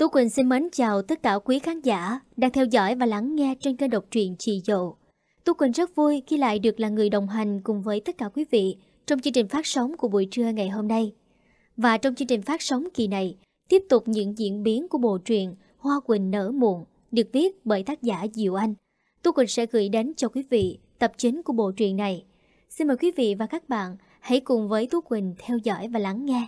Tú Quỳnh xin mến chào tất cả quý khán giả đang theo dõi và lắng nghe trên kênh độc truyện Chị Dậu. Tú Quỳnh rất vui khi lại được là người đồng hành cùng với tất cả quý vị trong chương trình phát sóng của buổi trưa ngày hôm nay. Và trong chương trình phát sóng kỳ này, tiếp tục những diễn biến của bộ truyện Hoa Quỳnh nở muộn được viết bởi tác giả Diệu Anh. Tú Quỳnh sẽ gửi đến cho quý vị tập chính của bộ truyện này. Xin mời quý vị và các bạn hãy cùng với Tú Quỳnh theo dõi và lắng nghe.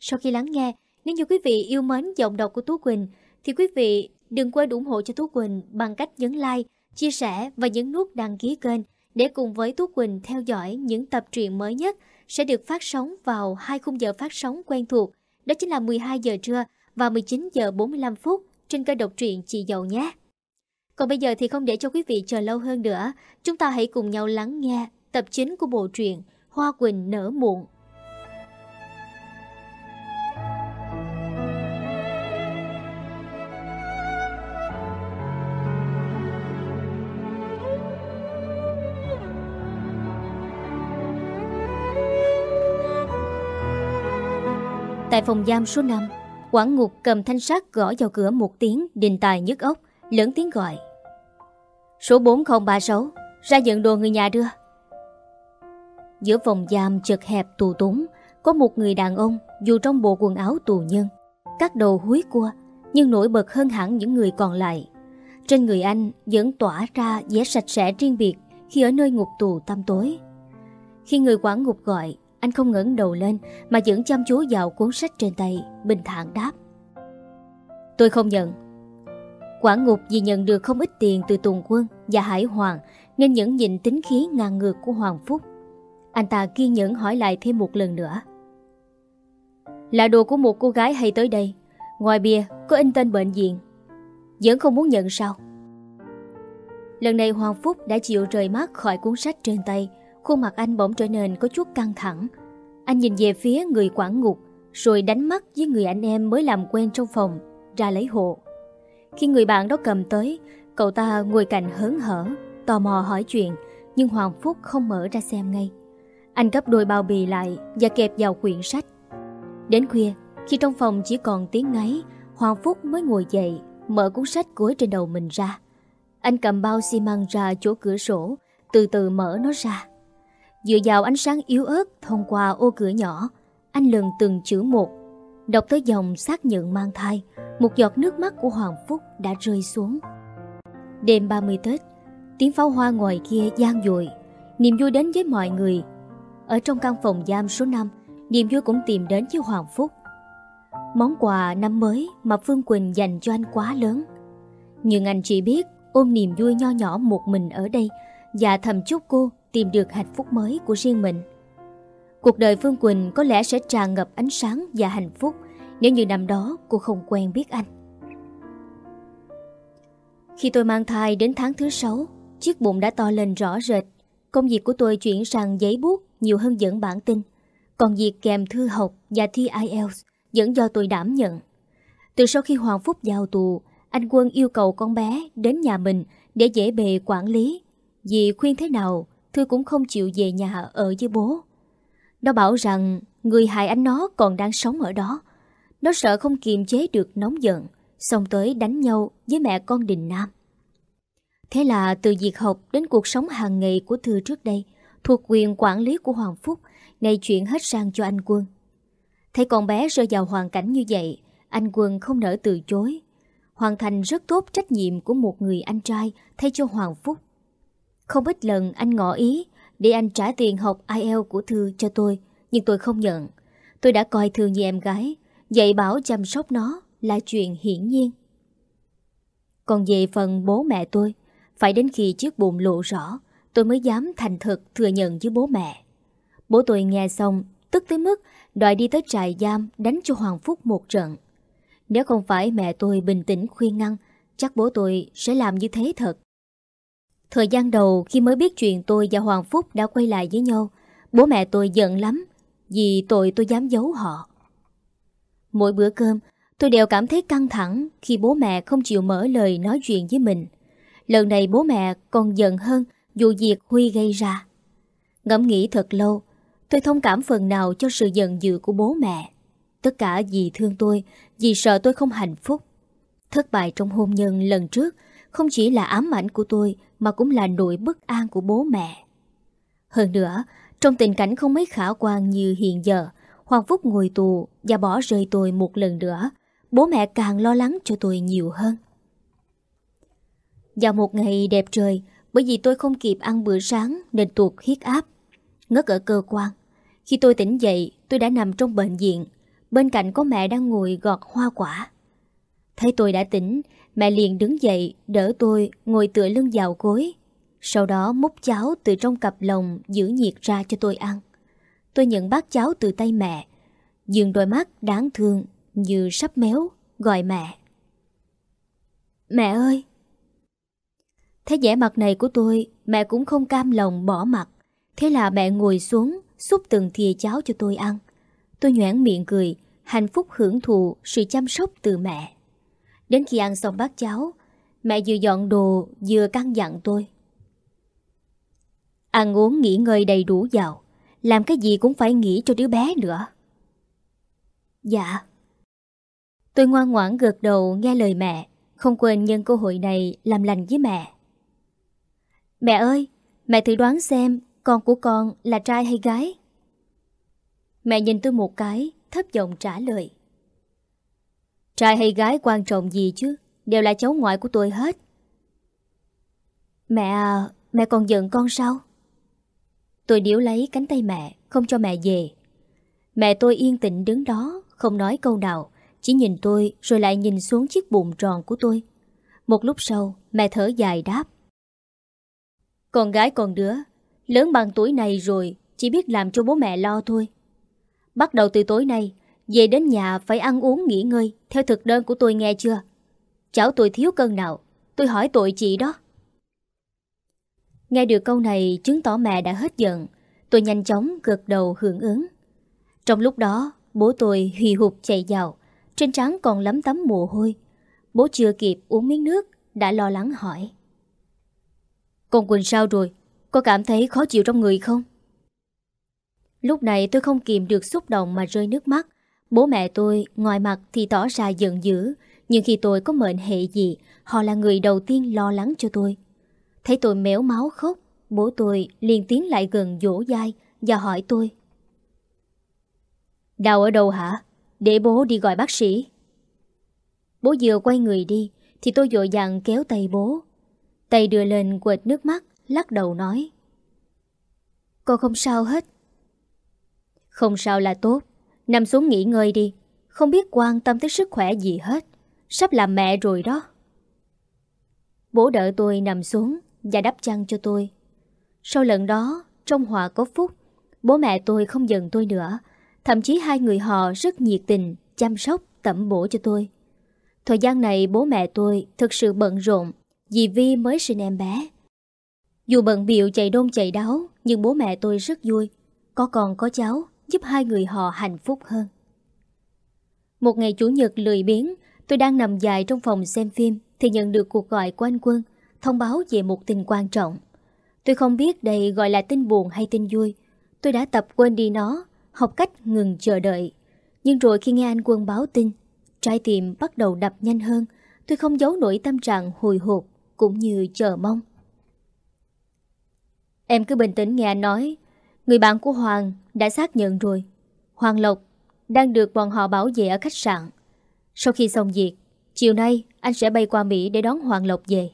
Sau khi lắng nghe, nếu như quý vị yêu mến giọng đọc của Tú Quỳnh, thì quý vị đừng quên ủng hộ cho Tú Quỳnh bằng cách nhấn like, chia sẻ và nhấn nút đăng ký kênh để cùng với Tú Quỳnh theo dõi những tập truyện mới nhất sẽ được phát sóng vào hai khung giờ phát sóng quen thuộc, đó chính là 12 giờ trưa và 19 giờ 45 phút trên kênh độc truyện Chị Dậu nhé. Còn bây giờ thì không để cho quý vị chờ lâu hơn nữa, chúng ta hãy cùng nhau lắng nghe tập chính của bộ truyện Hoa Quỳnh nở muộn Tại phòng giam số 5 Quản ngục cầm thanh sắt gõ vào cửa một tiếng, Đình tài nhức ốc Lớn tiếng gọi. Số 4036 Ra nhận đồ người nhà đưa. Giữa phòng giam chật hẹp tù túng, Có một người đàn ông Dù trong bộ quần áo tù nhân Các đầu húi cua, Nhưng nổi bật hơn hẳn những người còn lại. Trên người anh vẫn tỏa ra vẻ sạch sẽ riêng biệt Khi ở nơi ngục tù tăm tối. Khi người quản ngục gọi anh không ngẩng đầu lên mà vẫn chăm chú vào cuốn sách trên tay, bình thản đáp. Tôi không nhận. Quả ngục vì nhận được không ít tiền từ Tùng Quân và Hải Hoàng nên nhẫn nhịn tính khí ngang ngược của Hoàng Phúc. Anh ta kiên nhẫn hỏi lại thêm một lần nữa. Là đồ của một cô gái hay tới đây, ngoài bia có in tên bệnh viện. Vẫn không muốn nhận sao? Lần này Hoàng Phúc đã chịu rời mắt khỏi cuốn sách trên tay Khuôn mặt anh bỗng trở nên có chút căng thẳng anh nhìn về phía người quản ngục, Rồi đánh mắt với người anh em mới làm quen trong phòng, Ra lấy hộ. Khi người bạn đó cầm tới, Cậu ta ngồi cạnh hớn hở, Tò mò hỏi chuyện, Nhưng Hoàng Phúc không mở ra xem ngay. Anh gấp đôi bao bì lại Và kẹp vào quyển sách. Đến khuya, Khi trong phòng chỉ còn tiếng ngáy, Hoàng Phúc mới ngồi dậy, Mở cuốn sách cuối trên đầu mình ra. Anh cầm bao xi măng ra chỗ cửa sổ, Từ từ mở nó ra. Dựa vào ánh sáng yếu ớt thông qua ô cửa nhỏ, anh lần từng chữ một. Đọc tới dòng xác nhận mang thai, một giọt nước mắt của Hoàng Phúc đã rơi xuống. Đêm 30 Tết, tiếng pháo hoa ngoài kia gian dội, niềm vui đến với mọi người. Ở trong căn phòng giam số 5, niềm vui cũng tìm đến với Hoàng Phúc. Món quà năm mới mà Phương Quỳnh dành cho anh quá lớn. Nhưng anh chỉ biết ôm niềm vui nho nhỏ một mình ở đây và thầm chúc cô tìm được hạnh phúc mới của riêng mình. Cuộc đời Phương Quỳnh có lẽ sẽ tràn ngập ánh sáng và hạnh phúc nếu như năm đó cô không quen biết anh. Khi tôi mang thai đến tháng thứ 6, chiếc bụng đã to lên rõ rệt. Công việc của tôi chuyển sang giấy bút nhiều hơn dẫn bản tin. Còn việc kèm thư học và thi IELTS vẫn do tôi đảm nhận. Từ sau khi Hoàng Phúc vào tù, anh Quân yêu cầu con bé đến nhà mình để dễ bề quản lý. Vì khuyên thế nào, Thư cũng không chịu về nhà ở với bố. Nó bảo rằng người hại anh nó còn đang sống ở đó. Nó sợ không kiềm chế được nóng giận, xong tới đánh nhau với mẹ con Đình Nam. Thế là từ việc học đến cuộc sống hàng ngày của Thư trước đây, thuộc quyền quản lý của Hoàng Phúc, này chuyển hết sang cho anh Quân. Thấy con bé rơi vào hoàn cảnh như vậy, anh Quân không nỡ từ chối. Hoàn thành rất tốt trách nhiệm của một người anh trai thay cho Hoàng Phúc. Không ít lần anh ngỏ ý để anh trả tiền học IELTS của Thư cho tôi, nhưng tôi không nhận. Tôi đã coi Thư như em gái, dạy bảo chăm sóc nó là chuyện hiển nhiên. Còn về phần bố mẹ tôi, phải đến khi chiếc bụng lộ rõ, tôi mới dám thành thật thừa nhận với bố mẹ. Bố tôi nghe xong, tức tới mức đòi đi tới trại giam đánh cho Hoàng Phúc một trận. Nếu không phải mẹ tôi bình tĩnh khuyên ngăn, chắc bố tôi sẽ làm như thế thật. Thời gian đầu khi mới biết chuyện tôi và Hoàng Phúc đã quay lại với nhau, bố mẹ tôi giận lắm vì tội tôi dám giấu họ. Mỗi bữa cơm, tôi đều cảm thấy căng thẳng khi bố mẹ không chịu mở lời nói chuyện với mình. Lần này bố mẹ còn giận hơn dù việc Huy gây ra. Ngẫm nghĩ thật lâu, tôi thông cảm phần nào cho sự giận dữ của bố mẹ. Tất cả vì thương tôi, vì sợ tôi không hạnh phúc. Thất bại trong hôn nhân lần trước không chỉ là ám ảnh của tôi mà cũng là nỗi bất an của bố mẹ. Hơn nữa, trong tình cảnh không mấy khả quan như hiện giờ, Hoàng Phúc ngồi tù và bỏ rơi tôi một lần nữa, bố mẹ càng lo lắng cho tôi nhiều hơn. Vào một ngày đẹp trời, bởi vì tôi không kịp ăn bữa sáng nên tuột huyết áp, ngất ở cơ quan. Khi tôi tỉnh dậy, tôi đã nằm trong bệnh viện, bên cạnh có mẹ đang ngồi gọt hoa quả. Thấy tôi đã tỉnh, mẹ liền đứng dậy đỡ tôi ngồi tựa lưng vào gối. Sau đó múc cháo từ trong cặp lồng giữ nhiệt ra cho tôi ăn. Tôi nhận bát cháo từ tay mẹ, dường đôi mắt đáng thương như sắp méo, gọi mẹ. Mẹ ơi! Thấy vẻ mặt này của tôi, mẹ cũng không cam lòng bỏ mặt. Thế là mẹ ngồi xuống, xúc từng thìa cháo cho tôi ăn. Tôi nhoảng miệng cười, hạnh phúc hưởng thụ sự chăm sóc từ mẹ. Đến khi ăn xong bát cháo, mẹ vừa dọn đồ vừa căn dặn tôi. Ăn uống nghỉ ngơi đầy đủ vào, làm cái gì cũng phải nghĩ cho đứa bé nữa. Dạ. Tôi ngoan ngoãn gật đầu nghe lời mẹ, không quên nhân cơ hội này làm lành với mẹ. Mẹ ơi, mẹ thử đoán xem con của con là trai hay gái? Mẹ nhìn tôi một cái, thấp giọng trả lời. Trai hay gái quan trọng gì chứ, đều là cháu ngoại của tôi hết. Mẹ à, mẹ còn giận con sao? Tôi điếu lấy cánh tay mẹ, không cho mẹ về. Mẹ tôi yên tĩnh đứng đó, không nói câu nào, chỉ nhìn tôi rồi lại nhìn xuống chiếc bụng tròn của tôi. Một lúc sau, mẹ thở dài đáp. Con gái con đứa, lớn bằng tuổi này rồi, chỉ biết làm cho bố mẹ lo thôi. Bắt đầu từ tối nay, về đến nhà phải ăn uống nghỉ ngơi, theo thực đơn của tôi nghe chưa? Cháu tôi thiếu cân nào, tôi hỏi tội chị đó. Nghe được câu này chứng tỏ mẹ đã hết giận, tôi nhanh chóng gật đầu hưởng ứng. Trong lúc đó, bố tôi hì hụt chạy vào, trên trán còn lấm tấm mồ hôi. Bố chưa kịp uống miếng nước, đã lo lắng hỏi. Con Quỳnh sao rồi? Có cảm thấy khó chịu trong người không? Lúc này tôi không kìm được xúc động mà rơi nước mắt. Bố mẹ tôi ngoài mặt thì tỏ ra giận dữ, nhưng khi tôi có mệnh hệ gì, họ là người đầu tiên lo lắng cho tôi. Thấy tôi méo máu khóc, bố tôi liền tiến lại gần dỗ dai và hỏi tôi. Đau ở đâu hả? Để bố đi gọi bác sĩ. Bố vừa quay người đi, thì tôi dội dàng kéo tay bố. Tay đưa lên quệt nước mắt, lắc đầu nói. Con không sao hết. Không sao là tốt. Nằm xuống nghỉ ngơi đi. Không biết quan tâm tới sức khỏe gì hết. Sắp làm mẹ rồi đó. Bố đỡ tôi nằm xuống và đắp chăn cho tôi. Sau lần đó, trong hòa có phúc, bố mẹ tôi không giận tôi nữa. Thậm chí hai người họ rất nhiệt tình, chăm sóc, tẩm bổ cho tôi. Thời gian này bố mẹ tôi thực sự bận rộn vì Vi mới sinh em bé. Dù bận biệu chạy đôn chạy đáo, nhưng bố mẹ tôi rất vui. Có con có cháu, giúp hai người họ hạnh phúc hơn. Một ngày Chủ nhật lười biếng, tôi đang nằm dài trong phòng xem phim thì nhận được cuộc gọi của anh Quân, thông báo về một tin quan trọng. Tôi không biết đây gọi là tin buồn hay tin vui. Tôi đã tập quên đi nó, học cách ngừng chờ đợi. Nhưng rồi khi nghe anh Quân báo tin, trái tim bắt đầu đập nhanh hơn. Tôi không giấu nổi tâm trạng hồi hộp cũng như chờ mong. Em cứ bình tĩnh nghe anh nói, người bạn của Hoàng đã xác nhận rồi. Hoàng Lộc đang được bọn họ bảo vệ ở khách sạn. Sau khi xong việc, chiều nay anh sẽ bay qua Mỹ để đón Hoàng Lộc về.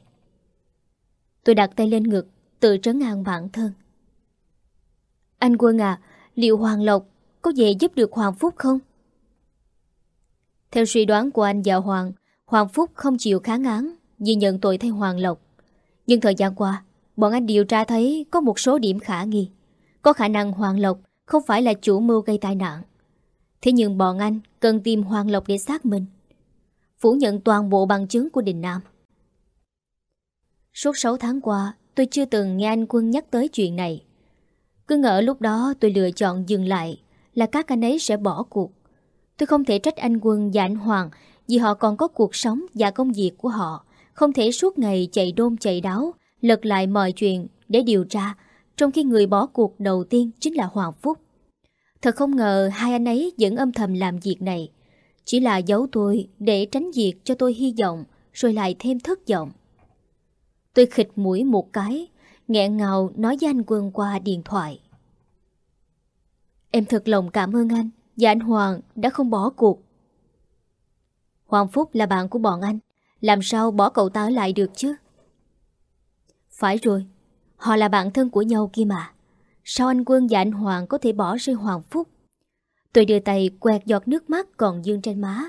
Tôi đặt tay lên ngực, tự trấn an bản thân. Anh Quân à, liệu Hoàng Lộc có về giúp được Hoàng Phúc không? Theo suy đoán của anh và Hoàng, Hoàng Phúc không chịu kháng án vì nhận tội thay Hoàng Lộc. Nhưng thời gian qua, bọn anh điều tra thấy có một số điểm khả nghi. Có khả năng Hoàng Lộc không phải là chủ mưu gây tai nạn. Thế nhưng bọn anh cần tìm Hoàng Lộc để xác minh. Phủ nhận toàn bộ bằng chứng của Đình Nam. Suốt 6 tháng qua, tôi chưa từng nghe anh Quân nhắc tới chuyện này. Cứ ngỡ lúc đó tôi lựa chọn dừng lại là các anh ấy sẽ bỏ cuộc. Tôi không thể trách anh Quân và anh Hoàng vì họ còn có cuộc sống và công việc của họ. Không thể suốt ngày chạy đôn chạy đáo, lật lại mọi chuyện để điều tra, trong khi người bỏ cuộc đầu tiên chính là Hoàng Phúc. Thật không ngờ hai anh ấy vẫn âm thầm làm việc này. Chỉ là giấu tôi để tránh việc cho tôi hy vọng, Rồi lại thêm thất vọng Tôi khịt mũi một cái, nghẹn ngào nói với anh Quân qua điện thoại Em thật lòng cảm ơn anh Và anh Hoàng đã không bỏ cuộc Hoàng Phúc là bạn của bọn anh, Làm sao bỏ cậu ta lại được chứ Phải rồi Họ là bạn thân của nhau kia mà. Sao anh Quân và anh Hoàng có thể bỏ rơi Hoàng Phúc? Tôi đưa tay quẹt giọt nước mắt còn dương trên má.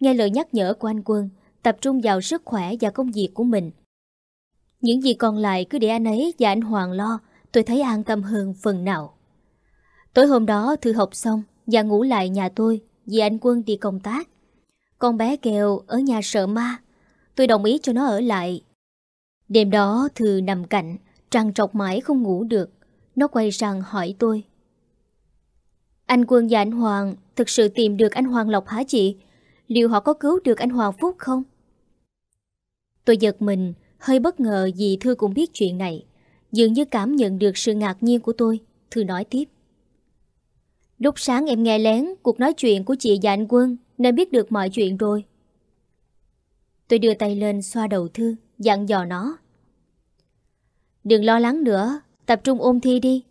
Nghe lời nhắc nhở của anh Quân, Tập trung vào sức khỏe và công việc của mình. Những gì còn lại cứ để anh ấy và anh Hoàng lo, Tôi thấy an tâm hơn phần nào. Tối hôm đó Thư học xong Và ngủ lại nhà tôi Vì anh Quân đi công tác. Con bé kêu ở nhà sợ ma. Tôi đồng ý cho nó ở lại. Đêm đó Thư nằm cạnh trằn trọc mãi không ngủ được, Nó quay sang hỏi tôi. Anh Quân và anh Hoàng Thực sự tìm được anh Hoàng Lộc hả chị? Liệu họ có cứu được anh Hoàng Phúc không? Tôi giật mình, Hơi bất ngờ vì Thư cũng biết chuyện này, Dường như cảm nhận được sự ngạc nhiên của tôi. Thư nói tiếp. Lúc sáng em nghe lén cuộc nói chuyện của chị và anh Quân Nên biết được mọi chuyện rồi. Tôi đưa tay lên xoa đầu Thư, Dặn dò nó. Đừng lo lắng nữa, Tập trung ôn thi đi.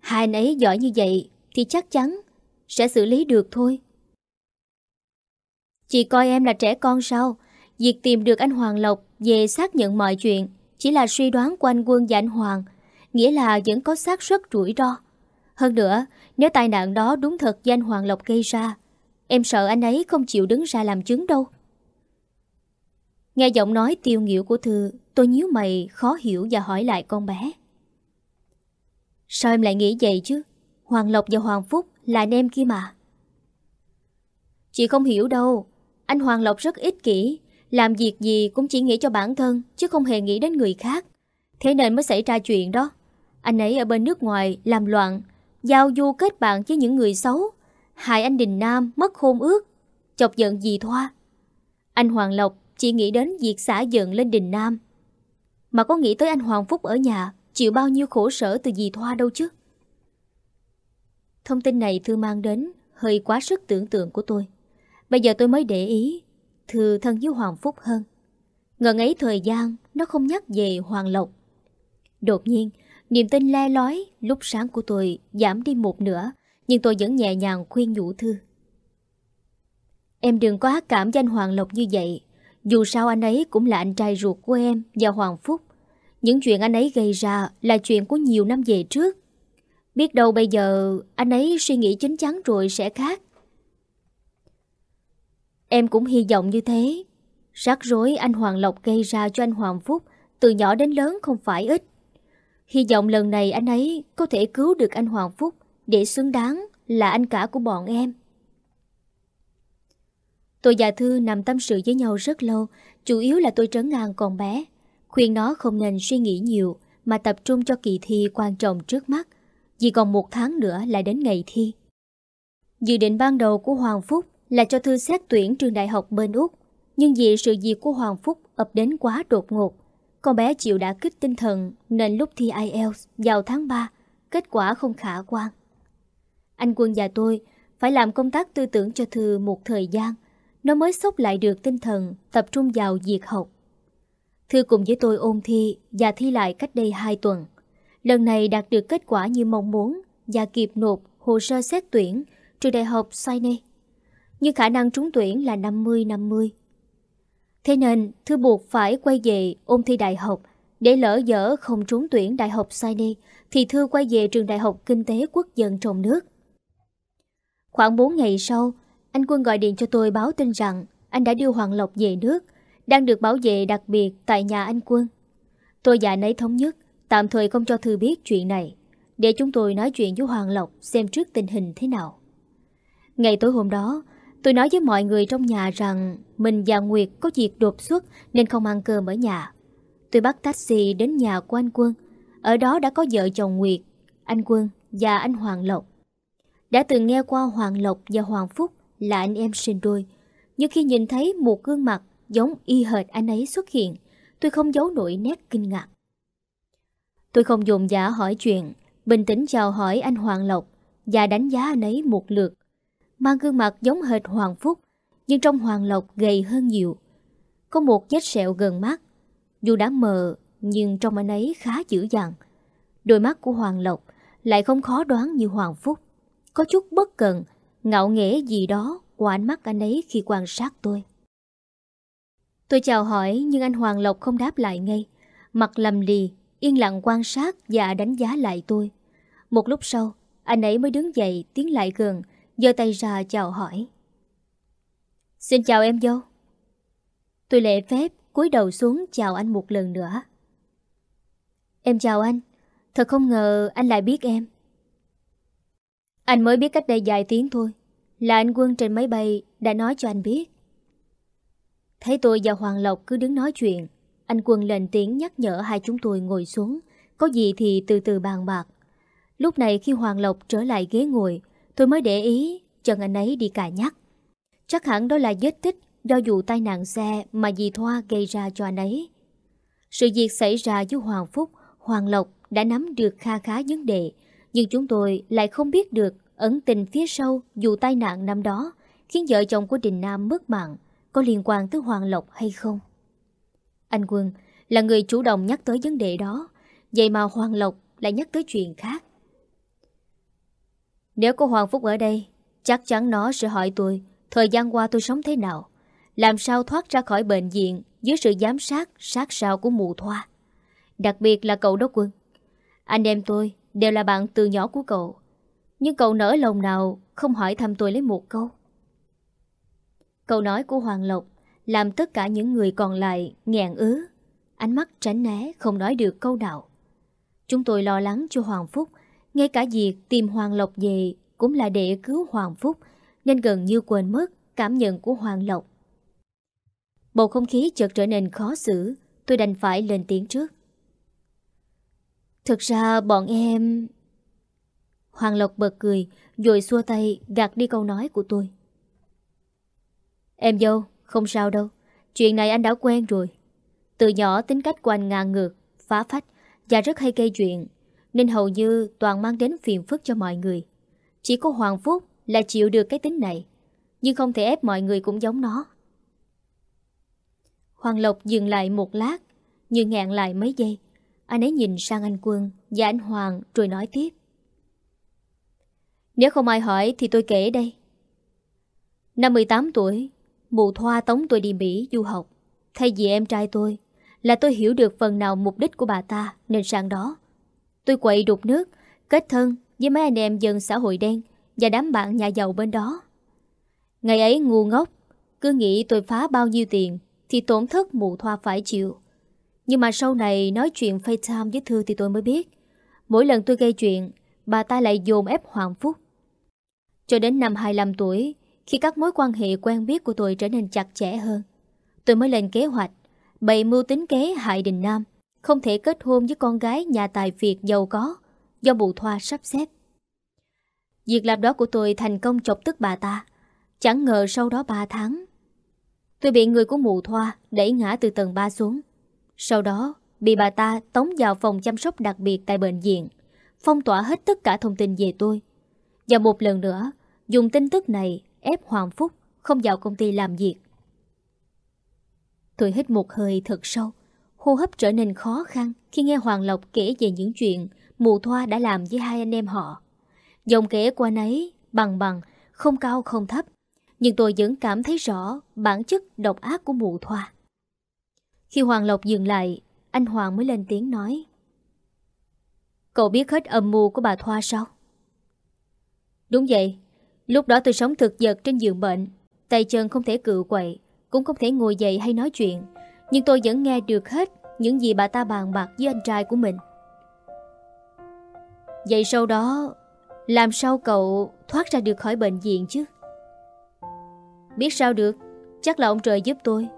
Hai anh ấy giỏi như vậy Thì chắc chắn Sẽ xử lý được thôi. Chị coi em là trẻ con sao? Việc tìm được anh Hoàng Lộc Về xác nhận mọi chuyện Chỉ là suy đoán của anh Quân và anh Hoàng, Nghĩa là vẫn có xác suất rủi ro. Hơn nữa, Nếu tai nạn đó đúng thật do anh Hoàng Lộc gây ra, Em sợ anh ấy không chịu đứng ra làm chứng đâu. Nghe giọng nói tiêu nghỉu của Thư Tôi nhíu mày, khó hiểu và hỏi lại con bé. Sao em lại nghĩ vậy chứ? Hoàng Lộc và Hoàng Phúc là anh em kia mà. Chị không hiểu đâu. Anh Hoàng Lộc rất ích kỷ. Làm việc gì cũng chỉ nghĩ cho bản thân, Chứ không hề nghĩ đến người khác. Thế nên mới xảy ra chuyện đó. Anh ấy ở bên nước ngoài, làm loạn, Giao du kết bạn với những người xấu. Hại anh Đình Nam, mất hôn ước. Chọc giận dì Thoa. Anh Hoàng Lộc chỉ nghĩ đến việc xả giận lên Đình Nam. Mà có nghĩ tới anh Hoàng Phúc ở nhà, Chịu bao nhiêu khổ sở từ dì Thoa đâu chứ? Thông tin này Thư mang đến, Hơi quá sức tưởng tượng của tôi. Bây giờ tôi mới để ý, Thư thân với Hoàng Phúc hơn. Ngần ấy thời gian, Nó không nhắc về Hoàng Lộc. Đột nhiên, Niềm tin le lói, lúc sáng của tôi giảm đi một nửa, Nhưng tôi vẫn nhẹ nhàng khuyên nhủ Thư. Em đừng có ác cảm danh Hoàng Lộc như vậy. Dù sao anh ấy cũng là anh trai ruột của em và Hoàng Phúc. Những chuyện anh ấy gây ra là chuyện của nhiều năm về trước. Biết đâu bây giờ anh ấy suy nghĩ chính chắn rồi sẽ khác. Em cũng hy vọng như thế. Rắc rối anh Hoàng Lộc gây ra cho anh Hoàng Phúc Từ nhỏ đến lớn không phải ít. Hy vọng lần này anh ấy có thể cứu được anh Hoàng Phúc Để xứng đáng là anh cả của bọn em. Tôi và Thư nằm tâm sự với nhau rất lâu, Chủ yếu là tôi trấn an con bé. Khuyên nó không nên suy nghĩ nhiều, Mà tập trung cho kỳ thi quan trọng trước mắt. Vì còn một tháng nữa là đến ngày thi. Dự định ban đầu của Hoàng Phúc Là cho Thư xét tuyển trường đại học bên Úc, Nhưng vì sự việc của Hoàng Phúc ập đến quá đột ngột. Con bé chịu đã kích tinh thần Nên lúc thi IELTS vào tháng 3 Kết quả không khả quan. Anh Quân và tôi Phải làm công tác tư tưởng cho Thư một thời gian nó mới sốc lại được tinh thần tập trung vào việc học. Thư cùng với tôi ôn thi và thi lại cách đây 2 tuần. Lần này đạt được kết quả như mong muốn và kịp nộp hồ sơ xét tuyển trường đại học Sydney. Nhưng khả năng trúng tuyển là 50-50. Thế nên Thư buộc phải quay về ôn thi đại học để lỡ dở không trúng tuyển đại học Sydney thì Thư quay về trường đại học kinh tế quốc dân trong nước. Khoảng 4 ngày sau, anh Quân gọi điện cho tôi báo tin rằng anh đã đưa Hoàng Lộc về nước, đang được bảo vệ đặc biệt tại nhà anh Quân. Tôi và anh ấy thống nhất, tạm thời không cho Thư biết chuyện này, để chúng tôi nói chuyện với Hoàng Lộc xem trước tình hình thế nào. Ngày tối hôm đó, tôi nói với mọi người trong nhà rằng mình và Nguyệt có việc đột xuất nên không ăn cơm ở nhà. Tôi bắt taxi đến nhà của anh Quân. Ở đó đã có vợ chồng Nguyệt, anh Quân và anh Hoàng Lộc. Đã từng nghe qua Hoàng Lộc và Hoàng Phúc là anh em sinh đôi. Nhưng khi nhìn thấy một gương mặt giống y hệt anh ấy xuất hiện, tôi không giấu nổi nét kinh ngạc. Tôi không dồn giả hỏi chuyện, bình tĩnh chào hỏi anh Hoàng Lộc và đánh giá anh ấy một lượt. Mang gương mặt giống hệt Hoàng Phúc, Nhưng trong Hoàng Lộc gầy hơn nhiều Có một vết sẹo gần mắt Dù đã mờ Nhưng trong anh ấy khá dữ dằn Đôi mắt của Hoàng Lộc Lại không khó đoán như Hoàng Phúc Có chút bất cần Ngạo nghễ gì đó qua ánh mắt anh ấy khi quan sát tôi. Tôi chào hỏi nhưng anh Hoàng Lộc không đáp lại ngay. Mặt lầm lì, Yên lặng quan sát và đánh giá lại tôi. Một lúc sau, Anh ấy mới đứng dậy tiến lại gần, giơ tay ra chào hỏi. Xin chào em dâu. Tôi lễ phép cúi đầu xuống chào anh một lần nữa. Em chào anh. Thật không ngờ anh lại biết em. Anh mới biết cách đây vài tiếng thôi. Là anh quân trên máy bay đã nói cho anh biết. Thấy tôi và Hoàng Lộc cứ đứng nói chuyện Anh quân lên tiếng nhắc nhở hai chúng tôi ngồi xuống. Có gì thì từ từ bàn bạc. Lúc này khi Hoàng Lộc trở lại ghế ngồi Tôi mới để ý chân anh ấy đi cài nhắc. Chắc hẳn đó là vết tích do vụ tai nạn xe mà dì Thoa gây ra cho anh ấy. Sự việc xảy ra với Hoàng Phúc, Hoàng Lộc đã nắm được kha khá vấn đề, nhưng chúng tôi lại không biết được ẩn tình phía sau vụ tai nạn năm đó khiến vợ chồng của Đình Nam mất mạng có liên quan tới Hoàng Lộc hay không. Anh Quân là người chủ động nhắc tới vấn đề đó, vậy mà Hoàng Lộc lại nhắc tới chuyện khác. Nếu có Hoàng Phúc ở đây, chắc chắn nó sẽ hỏi tôi Thời gian qua tôi sống thế nào Làm sao thoát ra khỏi bệnh viện Dưới sự giám sát sát sao của mù thoa Đặc biệt là cậu đó quân Anh em tôi đều là bạn từ nhỏ của cậu Nhưng cậu nỡ lòng nào Không hỏi thăm tôi lấy một câu Câu nói của Hoàng Lộc Làm tất cả những người còn lại nghẹn ứ Ánh mắt tránh né Không nói được câu nào Chúng tôi lo lắng cho Hoàng Phúc Ngay cả việc tìm Hoàng Lộc về Cũng là để cứu Hoàng Phúc nên gần như quên mất cảm nhận của Hoàng Lộc. Bầu không khí chợt trở nên khó xử, tôi đành phải lên tiếng trước. Thực ra bọn em... Hoàng Lộc bật cười, rồi xua tay gạt đi câu nói của tôi. Em dâu, không sao đâu. Chuyện này anh đã quen rồi. Từ nhỏ tính cách của anh ngang ngược, phá phách và rất hay gây chuyện, nên hầu như toàn mang đến phiền phức cho mọi người. Chỉ có Hoàng Phúc là chịu được cái tính này Nhưng không thể ép mọi người cũng giống nó Hoàng Lộc dừng lại một lát Nhưng ngạn lại mấy giây anh ấy nhìn sang anh Quân Và anh Hoàng rồi nói tiếp Nếu không ai hỏi thì tôi kể đây Năm 18 tuổi Mụ Thoa tống tôi đi Mỹ du học Thay vì em trai tôi Là tôi hiểu được phần nào mục đích của bà ta Nên sang đó Tôi quậy đục nước Kết thân với mấy anh em dân xã hội đen và đám bạn nhà giàu bên đó. Ngày ấy ngu ngốc, cứ nghĩ tôi phá bao nhiêu tiền thì tổn thất mụ thoa phải chịu. Nhưng mà sau này nói chuyện FaceTime với Thư thì tôi mới biết. Mỗi lần tôi gây chuyện, bà ta lại dồn ép Hoàng Phúc. Cho đến năm 25 tuổi, khi các mối quan hệ quen biết của tôi trở nên chặt chẽ hơn, tôi mới lên kế hoạch, bày mưu tính kế hại Đình Nam, không thể kết hôn với con gái nhà tài Việt giàu có, do bù thoa sắp xếp. Việc làm đó của tôi thành công chọc tức bà ta Chẳng ngờ sau đó 3 tháng Tôi bị người của mù thoa Đẩy ngã từ tầng 3 xuống sau đó bị bà ta tống vào phòng chăm sóc đặc biệt tại bệnh viện Phong tỏa hết tất cả thông tin về tôi Và một lần nữa Dùng tin tức này ép Hoàng Phúc Không vào công ty làm việc Tôi hít một hơi thật sâu Hô hấp trở nên khó khăn Khi nghe Hoàng Lộc kể về những chuyện Mụ thoa đã làm với hai anh em họ Dòng kể qua nấy bằng bằng, không cao không thấp. Nhưng tôi vẫn cảm thấy rõ bản chất độc ác của mụ thoa. Khi Hoàng Lộc dừng lại, anh Hoàng mới lên tiếng nói. Cậu biết hết âm mưu của bà Thoa sao? Đúng vậy, lúc đó tôi sống thực vật trên giường bệnh, tay chân không thể cự quậy, cũng không thể ngồi dậy hay nói chuyện, nhưng tôi vẫn nghe được hết những gì bà ta bàn bạc với anh trai của mình. Vậy sau đó làm sao cậu thoát ra được khỏi bệnh viện chứ? Biết sao được, chắc là ông trời giúp tôi.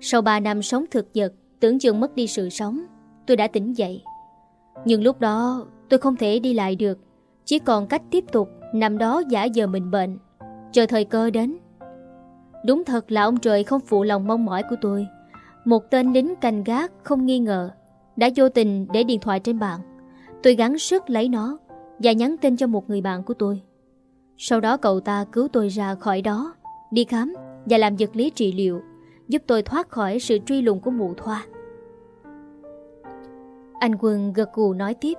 Sau 3 năm sống thực vật, tưởng chừng mất đi sự sống, tôi đã tỉnh dậy. Nhưng lúc đó tôi không thể đi lại được, chỉ còn cách tiếp tục nằm đó giả giờ mình bệnh, chờ thời cơ đến. Đúng thật là ông trời không phụ lòng mong mỏi của tôi. Một tên lính canh gác không nghi ngờ, đã vô tình để điện thoại trên bàn. Tôi gắng sức lấy nó, và nhắn tin cho một người bạn của tôi. Sau đó cậu ta cứu tôi ra khỏi đó, đi khám và làm vật lý trị liệu, giúp tôi thoát khỏi sự truy lùng của mụ thoa. Anh Quân gật gù nói tiếp.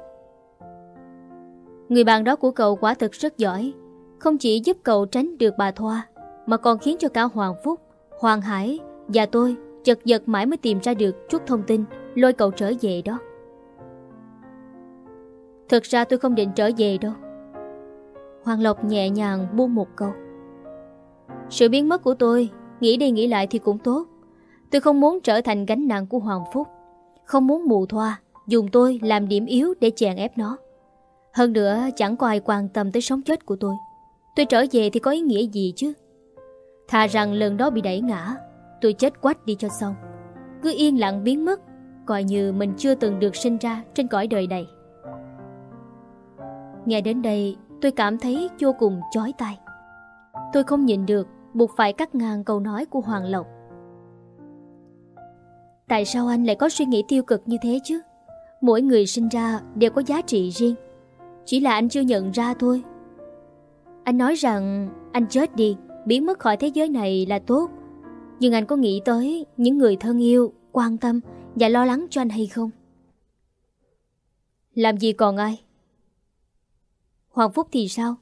Người bạn đó của cậu quả thực rất giỏi, không chỉ giúp cậu tránh được bà Thoa, mà còn khiến cho cả Hoàng Phúc, Hoàng Hải và tôi chật vật mãi mới tìm ra được chút thông tin lôi cậu trở về đó. Thực ra tôi không định trở về đâu. Hoàng Lộc nhẹ nhàng buông một câu. Sự biến mất của tôi, nghĩ đi nghĩ lại thì cũng tốt. Tôi không muốn trở thành gánh nặng của Hoàng Phúc. Không muốn mù thoa, dùng tôi làm điểm yếu để chèn ép nó. Hơn nữa chẳng có ai quan tâm tới sống chết của tôi. Tôi trở về thì có ý nghĩa gì chứ? Thà rằng lần đó bị đẩy ngã, tôi chết quách đi cho xong. Cứ yên lặng biến mất, coi như mình chưa từng được sinh ra trên cõi đời này. Nghe đến đây, tôi cảm thấy vô cùng chói tai. Tôi không nhìn được, buộc phải cắt ngang câu nói của Hoàng Lộc. Tại sao anh lại có suy nghĩ tiêu cực như thế chứ? Mỗi người sinh ra đều có giá trị riêng. Chỉ là anh chưa nhận ra thôi. Anh nói rằng anh chết đi, biến mất khỏi thế giới này là tốt. Nhưng anh có nghĩ tới những người thân yêu, quan tâm và lo lắng cho anh hay không? Làm gì còn ai? Hoàng Phúc thì sao?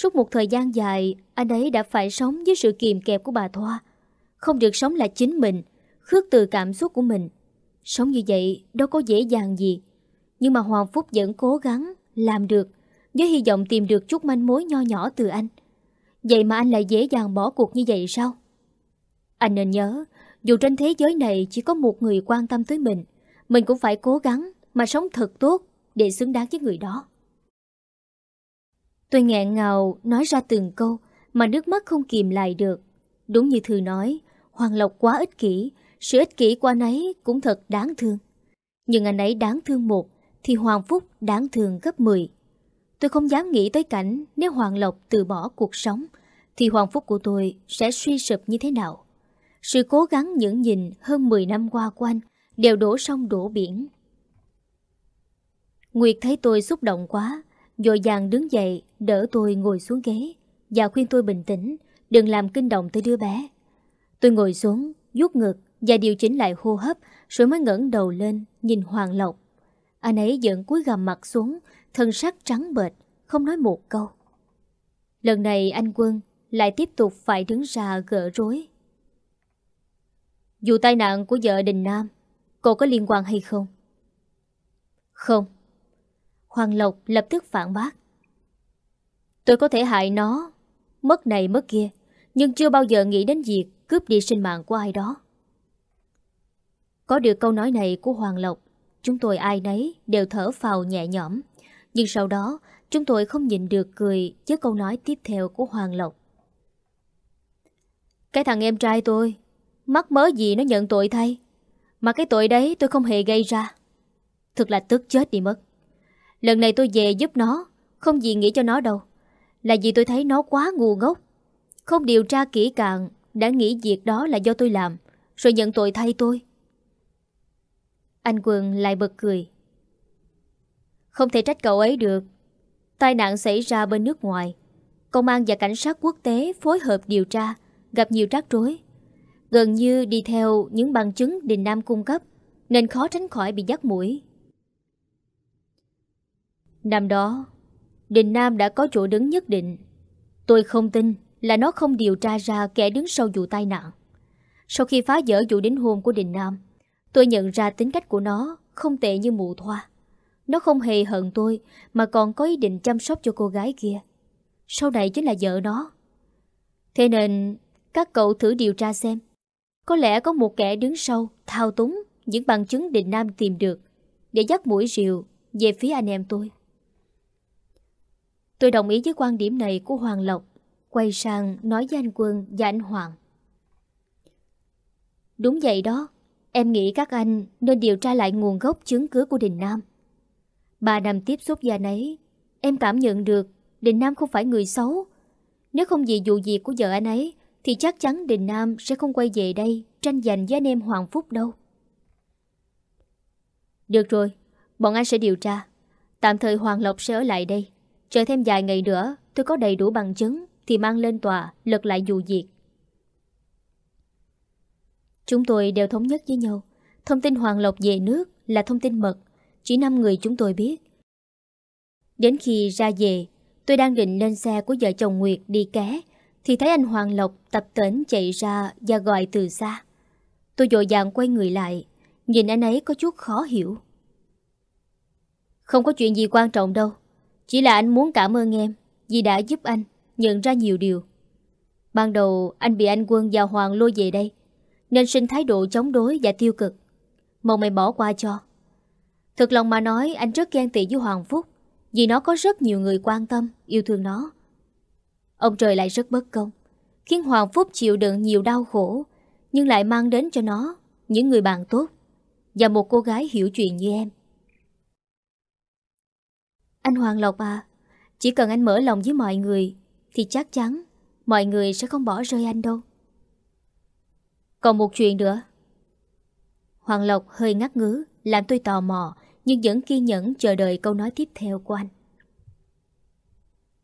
Suốt một thời gian dài, anh ấy đã phải sống với sự kiềm kẹp của bà Thoa. Không được sống là chính mình, khước từ cảm xúc của mình. Sống như vậy đâu có dễ dàng gì. Nhưng mà Hoàng Phúc vẫn cố gắng, làm được, với hy vọng tìm được chút manh mối nho nhỏ từ anh. Vậy mà anh lại dễ dàng bỏ cuộc như vậy sao? Anh nên nhớ, dù trên thế giới này chỉ có một người quan tâm tới mình, mình cũng phải cố gắng mà sống thật tốt để xứng đáng với người đó. Tôi nghẹn ngào nói ra từng câu mà nước mắt không kìm lại được. Đúng như Thư nói, Hoàng Lộc quá ích kỷ, sự ích kỷ của anh ấy cũng thật đáng thương. Nhưng anh ấy đáng thương một, thì Hoàng Phúc đáng thương gấp 10. Tôi không dám nghĩ tới cảnh nếu Hoàng Lộc từ bỏ cuộc sống, thì Hoàng Phúc của tôi sẽ suy sụp như thế nào. Sự cố gắng những nhìn hơn 10 năm qua của anh đều đổ sông đổ biển. Nguyệt thấy tôi xúc động quá, dội dàng đứng dậy, đỡ tôi ngồi xuống ghế và khuyên tôi bình tĩnh, đừng làm kinh động tới đứa bé. Tôi ngồi xuống, vuốt ngực và điều chỉnh lại hô hấp rồi mới ngẩng đầu lên nhìn Hoàng Lộc. Anh ấy giận cúi gằm mặt xuống, thân sắc trắng bệch, không nói một câu. Lần này anh Quân lại tiếp tục phải đứng ra gỡ rối. Dù tai nạn của vợ Đình Nam, cô có liên quan hay không? Không. Hoàng Lộc lập tức phản bác. Tôi có thể hại nó, mất này mất kia, nhưng chưa bao giờ nghĩ đến việc cướp đi sinh mạng của ai đó. Có được câu nói này của Hoàng Lộc, chúng tôi ai nấy đều thở phào nhẹ nhõm. Nhưng sau đó, chúng tôi không nhìn được cười với câu nói tiếp theo của Hoàng Lộc. Cái thằng em trai tôi, mắc mớ gì nó nhận tội thay. Mà cái tội đấy tôi không hề gây ra. Thực là tức chết đi mất. Lần này tôi về giúp nó, không gì nghĩ cho nó đâu. Là vì tôi thấy nó quá ngu ngốc. Không điều tra kỹ càng, đã nghĩ việc đó là do tôi làm, rồi nhận tội thay tôi. Anh Quân lại bật cười. Không thể trách cậu ấy được. Tai nạn xảy ra bên nước ngoài. Công an và cảnh sát quốc tế phối hợp điều tra, gặp nhiều rắc rối. Gần như đi theo những bằng chứng Đình Nam cung cấp, nên khó tránh khỏi bị dắt mũi. Năm đó, Đình Nam đã có chỗ đứng nhất định. Tôi không tin là nó không điều tra ra kẻ đứng sau vụ tai nạn. Sau khi phá vỡ vụ đính hôn của Đình Nam, tôi nhận ra tính cách của nó không tệ như mụ thoa. Nó không hề hận tôi mà còn có ý định chăm sóc cho cô gái kia. Sau này chính là vợ nó. Thế nên các cậu thử điều tra xem. Có lẽ có một kẻ đứng sau thao túng những bằng chứng Đình Nam tìm được để dắt mũi rìu về phía anh em tôi. Tôi đồng ý với quan điểm này của Hoàng Lộc, quay sang nói với anh Quân và anh Hoàng. Đúng vậy đó, em nghĩ các anh nên điều tra lại nguồn gốc chứng cứ của Đình Nam. Ba năm tiếp xúc với anh ấy, em cảm nhận được Đình Nam không phải người xấu. Nếu không vì vụ việc của vợ anh ấy, thì chắc chắn Đình Nam sẽ không quay về đây tranh giành với anh em Hoàng Phúc đâu. Được rồi, bọn anh sẽ điều tra. Tạm thời Hoàng Lộc sẽ ở lại đây. Chờ thêm vài ngày nữa Tôi có đầy đủ bằng chứng Thì mang lên tòa lật lại vụ việc Chúng tôi đều thống nhất với nhau. Thông tin Hoàng Lộc về nước là thông tin mật, chỉ 5 người chúng tôi biết. Đến khi ra về, tôi đang định lên xe của vợ chồng Nguyệt đi ké, thì thấy anh Hoàng Lộc tập tễnh chạy ra và gọi từ xa. Tôi dội dàng quay người lại, nhìn anh ấy có chút khó hiểu. Không có chuyện gì quan trọng đâu, chỉ là anh muốn cảm ơn em vì đã giúp anh nhận ra nhiều điều. Ban đầu anh bị anh Quân và Hoàng lôi về đây, nên sinh thái độ chống đối và tiêu cực. Mong mày bỏ qua cho. Thực lòng mà nói anh rất ghen tị với Hoàng Phúc vì nó có rất nhiều người quan tâm, yêu thương nó. Ông trời lại rất bất công, khiến Hoàng Phúc chịu đựng nhiều đau khổ, nhưng lại mang đến cho nó những người bạn tốt và một cô gái hiểu chuyện như em. Anh Hoàng Lộc à, chỉ cần anh mở lòng với mọi người thì chắc chắn mọi người sẽ không bỏ rơi anh đâu. Còn một chuyện nữa. Hoàng Lộc hơi ngắt ngứ, làm tôi tò mò, nhưng vẫn kiên nhẫn chờ đợi câu nói tiếp theo của anh.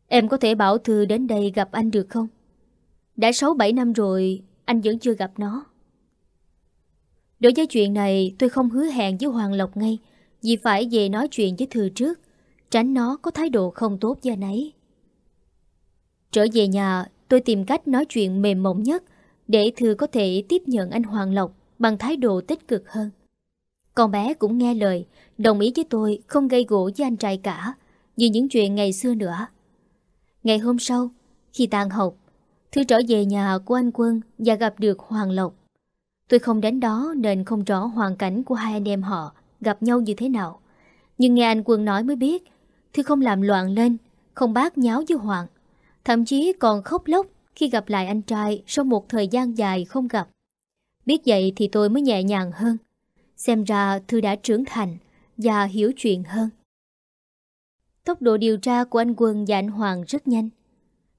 Em có thể bảo Thư đến đây gặp anh được không? Đã 6-7 năm rồi, anh vẫn chưa gặp nó. Đối với chuyện này, tôi không hứa hẹn với Hoàng Lộc ngay, vì phải về nói chuyện với Thư trước, tránh nó có thái độ không tốt với anh ấy. Trở về nhà, tôi tìm cách nói chuyện mềm mỏng nhất để Thư có thể tiếp nhận anh Hoàng Lộc bằng thái độ tích cực hơn. Con bé cũng nghe lời, đồng ý với tôi không gây gỗ với anh trai cả, như những chuyện ngày xưa nữa. Ngày hôm sau, khi tàn học, Thư trở về nhà của anh Quân và gặp được Hoàng Lộc. Tôi không đến đó nên không rõ hoàn cảnh của hai anh em họ gặp nhau như thế nào. Nhưng nghe anh Quân nói mới biết, Thư không làm loạn lên, không bác nháo với Hoàng. Thậm chí còn khóc lóc khi gặp lại anh trai sau một thời gian dài không gặp. Biết vậy thì tôi mới nhẹ nhàng hơn. Xem ra Thư đã trưởng thành và hiểu chuyện hơn. Tốc độ điều tra của anh Quân và anh Hoàng rất nhanh.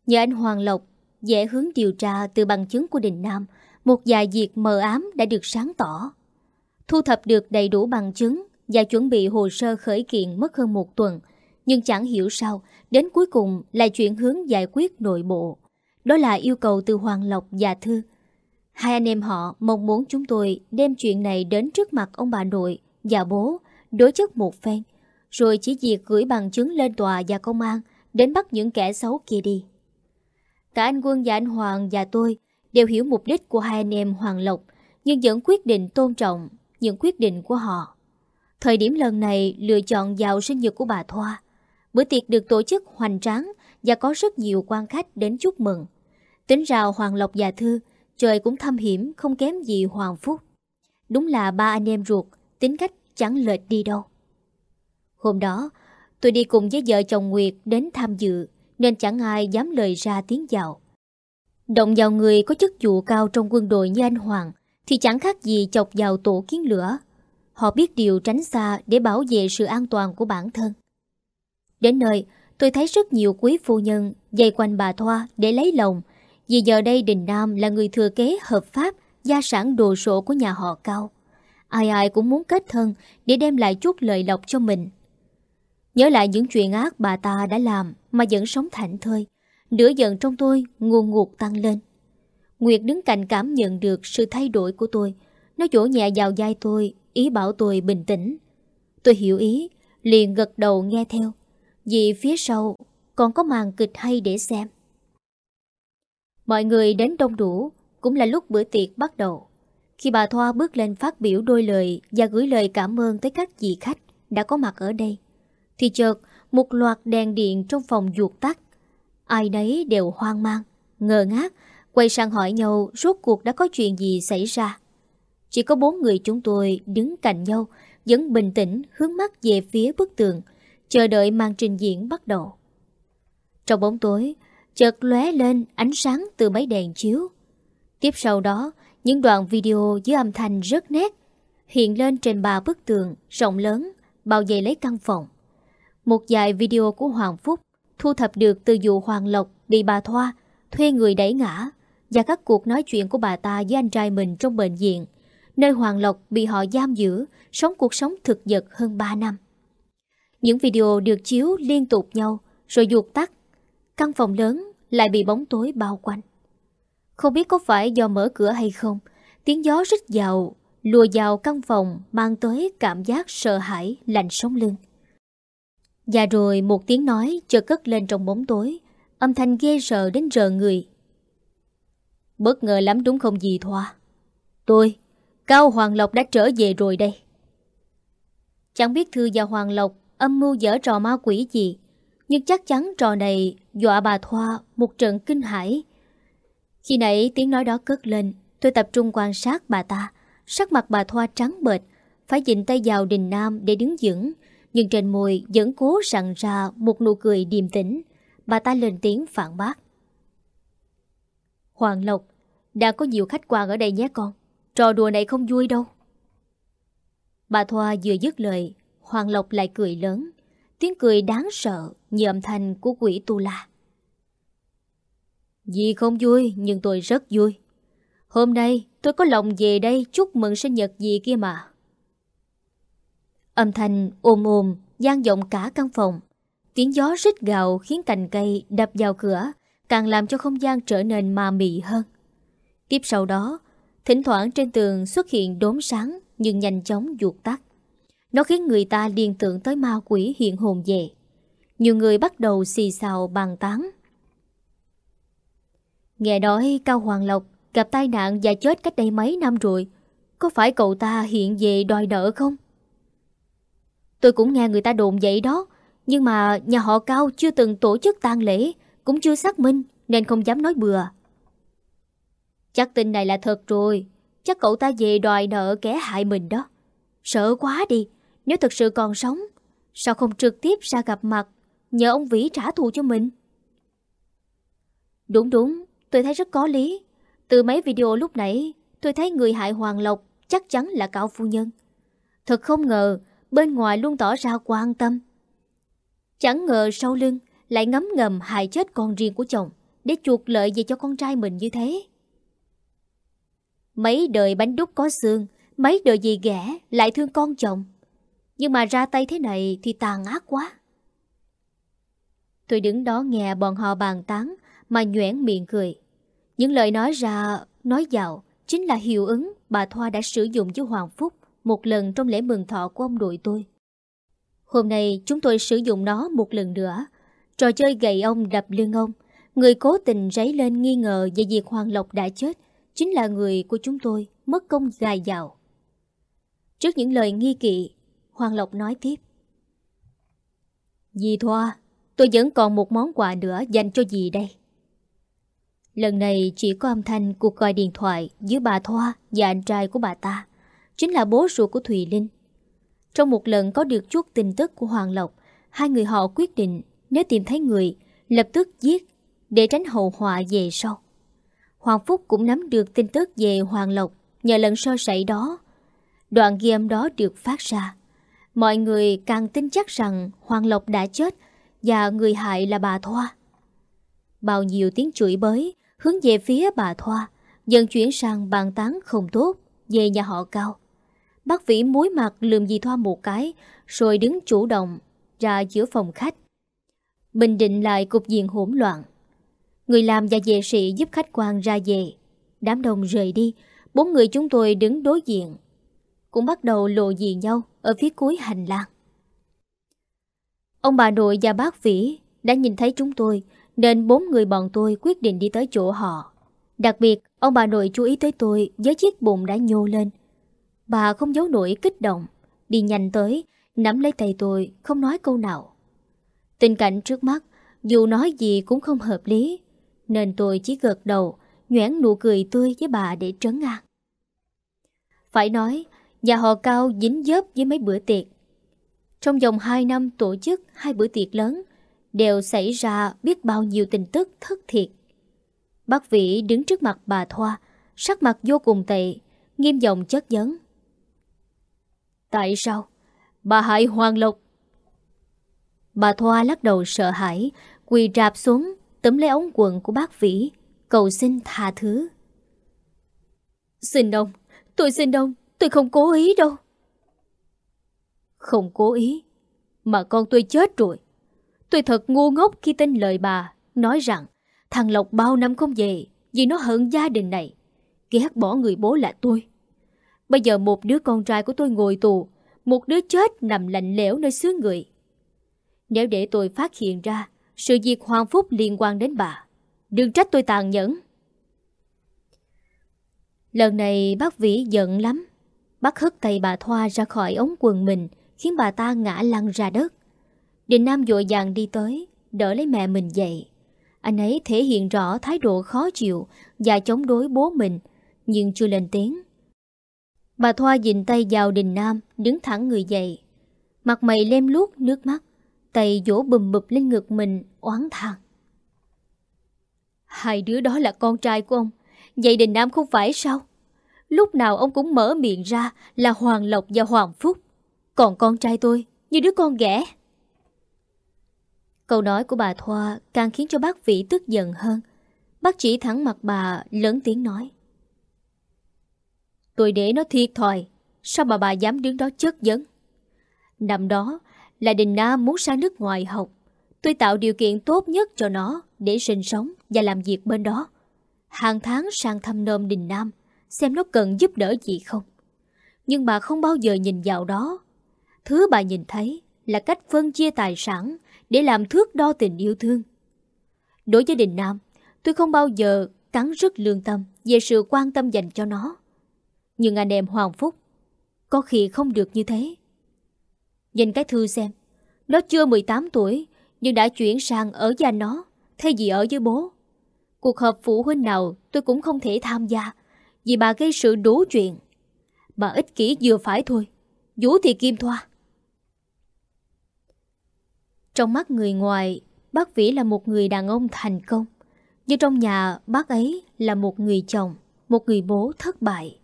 Nhờ anh Hoàng Lộc dễ hướng điều tra từ bằng chứng của Đình Nam, một vài việc mờ ám đã được sáng tỏ. Thu thập được đầy đủ bằng chứng và chuẩn bị hồ sơ khởi kiện mất hơn một tuần, nhưng chẳng hiểu sao, đến cuối cùng lại chuyện hướng giải quyết nội bộ. Đó là yêu cầu từ Hoàng Lộc và Thư. Hai anh em họ mong muốn chúng tôi đem chuyện này đến trước mặt ông bà nội và bố, đối chất một phen, rồi chỉ việc gửi bằng chứng lên tòa và công an đến bắt những kẻ xấu kia đi. Cả anh Quân và anh Hoàng và tôi đều hiểu mục đích của hai anh em Hoàng Lộc, nhưng vẫn quyết định tôn trọng những quyết định của họ. Thời điểm lần này lựa chọn vào sinh nhật của bà Thoa. Bữa tiệc được tổ chức hoành tráng và có rất nhiều quan khách đến chúc mừng. Tính rào Hoàng Lộc và Thư, trời cũng thâm hiểm không kém gì Hoàng Phúc. Đúng là ba anh em ruột, tính cách chẳng lệch đi đâu. Hôm đó, tôi đi cùng với vợ chồng Nguyệt đến tham dự, nên chẳng ai dám lời ra tiếng dạo. Động vào người có chức vụ cao trong quân đội như anh Hoàng, thì chẳng khác gì chọc vào tổ kiến lửa. Họ biết điều tránh xa để bảo vệ sự an toàn của bản thân. Đến nơi, tôi thấy rất nhiều quý phu nhân dây quanh bà Thoa để lấy lòng, vì giờ đây Đình Nam là người thừa kế hợp pháp gia sản đồ sộ của nhà họ cao. Ai ai cũng muốn kết thân để đem lại chút lợi lộc cho mình. Nhớ lại những chuyện ác bà ta đã làm mà vẫn sống thảnh thơi. Nửa giận trong tôi nguồn ngụt tăng lên. Nguyệt đứng cạnh cảm nhận được sự thay đổi của tôi. Nó vỗ nhẹ vào vai tôi, ý bảo tôi bình tĩnh. Tôi hiểu ý, liền gật đầu nghe theo. Vì phía sau còn có màn kịch hay để xem. Mọi người đến đông đủ, cũng là lúc bữa tiệc bắt đầu. Khi bà Thoa bước lên phát biểu đôi lời và gửi lời cảm ơn tới các vị khách đã có mặt ở đây, thì chợt một loạt đèn điện trong phòng ruột tắt. Ai nấy đều hoang mang, ngờ ngác, quay sang hỏi nhau rốt cuộc đã có chuyện gì xảy ra. Chỉ có bốn người chúng tôi đứng cạnh nhau, vẫn bình tĩnh hướng mắt về phía bức tường, chờ đợi màn trình diễn bắt đầu. Trong bóng tối, chợt lóe lên ánh sáng từ mấy đèn chiếu. Tiếp sau đó, những đoạn video dưới âm thanh rất nét hiện lên trên ba bức tường rộng lớn bao vây lấy căn phòng. Một vài video của Hoàng Phúc thu thập được từ vụ Hoàng Lộc bị bà Thoa thuê người đẩy ngã và các cuộc nói chuyện của bà ta với anh trai mình trong bệnh viện, nơi Hoàng Lộc bị họ giam giữ, sống cuộc sống thực vật hơn 3 năm. Những video được chiếu liên tục nhau rồi ruột tắt. Căn phòng lớn lại bị bóng tối bao quanh. Không biết có phải do mở cửa hay không, Tiếng gió rít vào, lùa vào căn phòng mang tới cảm giác sợ hãi, lạnh sống lưng. Và rồi một tiếng nói chợt cất lên trong bóng tối, âm thanh ghê sợ đến rờ người. Bất ngờ lắm đúng không gì Thoa? Tôi, Cao Hoàng Lộc đã trở về rồi đây. Chẳng biết Thư và Hoàng Lộc âm mưu dở trò ma quỷ gì, nhưng chắc chắn trò này dọa bà Thoa một trận kinh hãi. Khi nãy tiếng nói đó cất lên, tôi tập trung quan sát bà ta, sắc mặt bà Thoa trắng bệch, phải dịnh tay vào đình nam để đứng vững, nhưng trên môi vẫn cố sẵn ra một nụ cười điềm tĩnh. Bà ta lên tiếng phản bác. Hoàng Lộc, đã có nhiều khách quan ở đây nhé con. Trò đùa này không vui đâu. Bà Thoa vừa dứt lời, Hoàng Lộc lại cười lớn. Tiếng cười đáng sợ như âm thanh của quỷ tu la. Dì không vui nhưng tôi rất vui. Hôm nay tôi có lòng về đây chúc mừng sinh nhật dì kia mà. Âm thanh ôm ôm gian vọng cả căn phòng. Tiếng gió rít gào khiến cành cây đập vào cửa, càng làm cho không gian trở nên ma mị hơn. Tiếp sau đó, thỉnh thoảng trên tường xuất hiện đốm sáng nhưng nhanh chóng ruột tắt. Nó khiến người ta liên tưởng tới ma quỷ hiện hồn về. Nhiều người bắt đầu xì xào bàn tán. Nghe nói Cao Hoàng Lộc gặp tai nạn và chết cách đây mấy năm rồi. Có phải cậu ta hiện về đòi nợ không? Tôi cũng nghe người ta đồn vậy đó. Nhưng mà nhà họ Cao chưa từng tổ chức tang lễ, cũng chưa xác minh nên không dám nói bừa. Chắc tin này là thật rồi. Chắc cậu ta về đòi nợ kẻ hại mình đó. Sợ quá đi. Nếu thực sự còn sống, sao không trực tiếp ra gặp mặt, nhờ ông Vĩ trả thù cho mình? Đúng đúng, tôi thấy rất có lý. Từ mấy video lúc nãy, tôi thấy người hại Hoàng Lộc chắc chắn là Cao Phu Nhân. Thật không ngờ, bên ngoài luôn tỏ ra quan tâm. Chẳng ngờ sau lưng lại ngấm ngầm hại chết con riêng của chồng để chuộc lợi về cho con trai mình như thế. Mấy đời bánh đúc có xương, mấy đời gì ghẻ lại thương con chồng. Nhưng mà ra tay thế này thì tàn ác quá. Tôi đứng đó nghe bọn họ bàn tán mà nhoẻn miệng cười. Những lời nói ra, nói dạo chính là hiệu ứng bà Thoa đã sử dụng với Hoàng Phúc một lần trong lễ mừng thọ của ông đội tôi. Hôm nay chúng tôi sử dụng nó một lần nữa. Trò chơi gậy ông đập lưng ông. Người cố tình ráy lên nghi ngờ về việc Hoàng Lộc đã chết chính là người của chúng tôi mất công gài dạo. Trước những lời nghi kỵ, Hoàng Lộc nói tiếp. Dì Thoa, tôi vẫn còn một món quà nữa dành cho dì đây. Lần này chỉ có âm thanh cuộc gọi điện thoại giữa bà Thoa và anh trai của bà ta, chính là bố ruột của Thùy Linh. Trong một lần có được chút tin tức của Hoàng Lộc, hai người họ quyết định nếu tìm thấy người, lập tức giết để tránh hậu họa về sau. Hoàng Phúc cũng nắm được tin tức về Hoàng Lộc nhờ lần so sẩy đó. Đoạn ghi âm đó được phát ra. Mọi người càng tin chắc rằng Hoàng Lộc đã chết và người hại là bà Thoa. Bao nhiêu tiếng chửi bới hướng về phía bà Thoa dần chuyển sang bàn tán không tốt về nhà họ Cao. Bác Vĩ muối mặt lườm dì Thoa một cái rồi đứng chủ động ra giữa phòng khách. Bình định lại cục diện hỗn loạn. Người làm và vệ sĩ giúp khách quan ra về. Đám đông rời đi, bốn người chúng tôi đứng đối diện. Cũng bắt đầu lộ diện nhau ở phía cuối hành lang. Ông bà nội và bác Vĩ đã nhìn thấy chúng tôi, nên bốn người bọn tôi quyết định đi tới chỗ họ. Đặc biệt, ông bà nội chú ý tới tôi với chiếc bụng đã nhô lên. Bà không giấu nổi kích động, đi nhanh tới, nắm lấy tay tôi, không nói câu nào. Tình cảnh trước mắt, dù nói gì cũng không hợp lý, nên tôi chỉ gật đầu, nhoảng nụ cười tươi với bà để trấn an. Phải nói, nhà họ Cao dính dớp với mấy bữa tiệc. Trong vòng 2 năm tổ chức hai bữa tiệc lớn, đều xảy ra biết bao nhiêu tin tức thất thiệt. Bác Vĩ đứng trước mặt bà Thoa, sắc mặt vô cùng tệ, nghiêm giọng chất vấn. Tại sao? Bà hại Hoàng Lộc. Bà Thoa lắc đầu sợ hãi, quỳ rạp xuống, tấm lấy ống quần của bác Vĩ, cầu xin tha thứ. Xin ông, tôi xin ông, tôi không cố ý đâu. Không cố ý, mà con tôi chết rồi. Tôi thật ngu ngốc khi tin lời bà, nói rằng thằng Lộc bao năm không về vì nó hận gia đình này. ghét bỏ người bố là tôi. Bây giờ một đứa con trai của tôi ngồi tù, một đứa chết nằm lạnh lẽo nơi xứ người. Nếu để tôi phát hiện ra sự việc Hoàng Phúc liên quan đến bà, đừng trách tôi tàn nhẫn. Lần này bác Vĩ giận lắm bắt hất tay bà Thoa ra khỏi ống quần mình, khiến bà ta ngã lăn ra đất. Đình Nam dội dàng đi tới, đỡ lấy mẹ mình dậy. Anh ấy thể hiện rõ thái độ khó chịu và chống đối bố mình, nhưng chưa lên tiếng. Bà Thoa dịnh tay vào Đình Nam, đứng thẳng người dậy. Mặt mày lem luốc nước mắt, tay vỗ bùm bụp lên ngực mình, oán thang Hai đứa đó là con trai của ông, vậy Đình Nam không phải sao? Lúc nào ông cũng mở miệng ra là Hoàng Lộc và Hoàng Phúc. Còn con trai tôi, như đứa con ghẻ. Câu nói của bà Thoa càng khiến cho bác Vĩ tức giận hơn. Bác chỉ thẳng mặt bà lớn tiếng nói. Tôi để nó thiệt thòi, sao mà bà dám đứng đó chất vấn? Năm đó là Đình Nam muốn sang nước ngoài học. Tôi tạo điều kiện tốt nhất cho nó để sinh sống và làm việc bên đó. Hàng tháng sang thăm nôm Đình Nam, xem nó cần giúp đỡ gì không. Nhưng bà không bao giờ nhìn vào đó. Thứ bà nhìn thấy là cách phân chia tài sản để làm thước đo tình yêu thương. Đối với Đình Nam, tôi không bao giờ cắn rứt lương tâm về sự quan tâm dành cho nó. Nhưng anh em Hoàng Phúc có khi không được như thế. Nhìn cái thư xem, nó chưa 18 tuổi nhưng đã chuyển sang ở gia nó thay vì ở với bố. Cuộc họp phụ huynh nào tôi cũng không thể tham gia vì bà gây sự đủ chuyện. Bà ích kỷ vừa phải thôi, Vũ thì kim thoa. Trong mắt người ngoài, bác Vĩ là một người đàn ông thành công. Nhưng trong nhà, bác ấy là một người chồng, một người bố thất bại.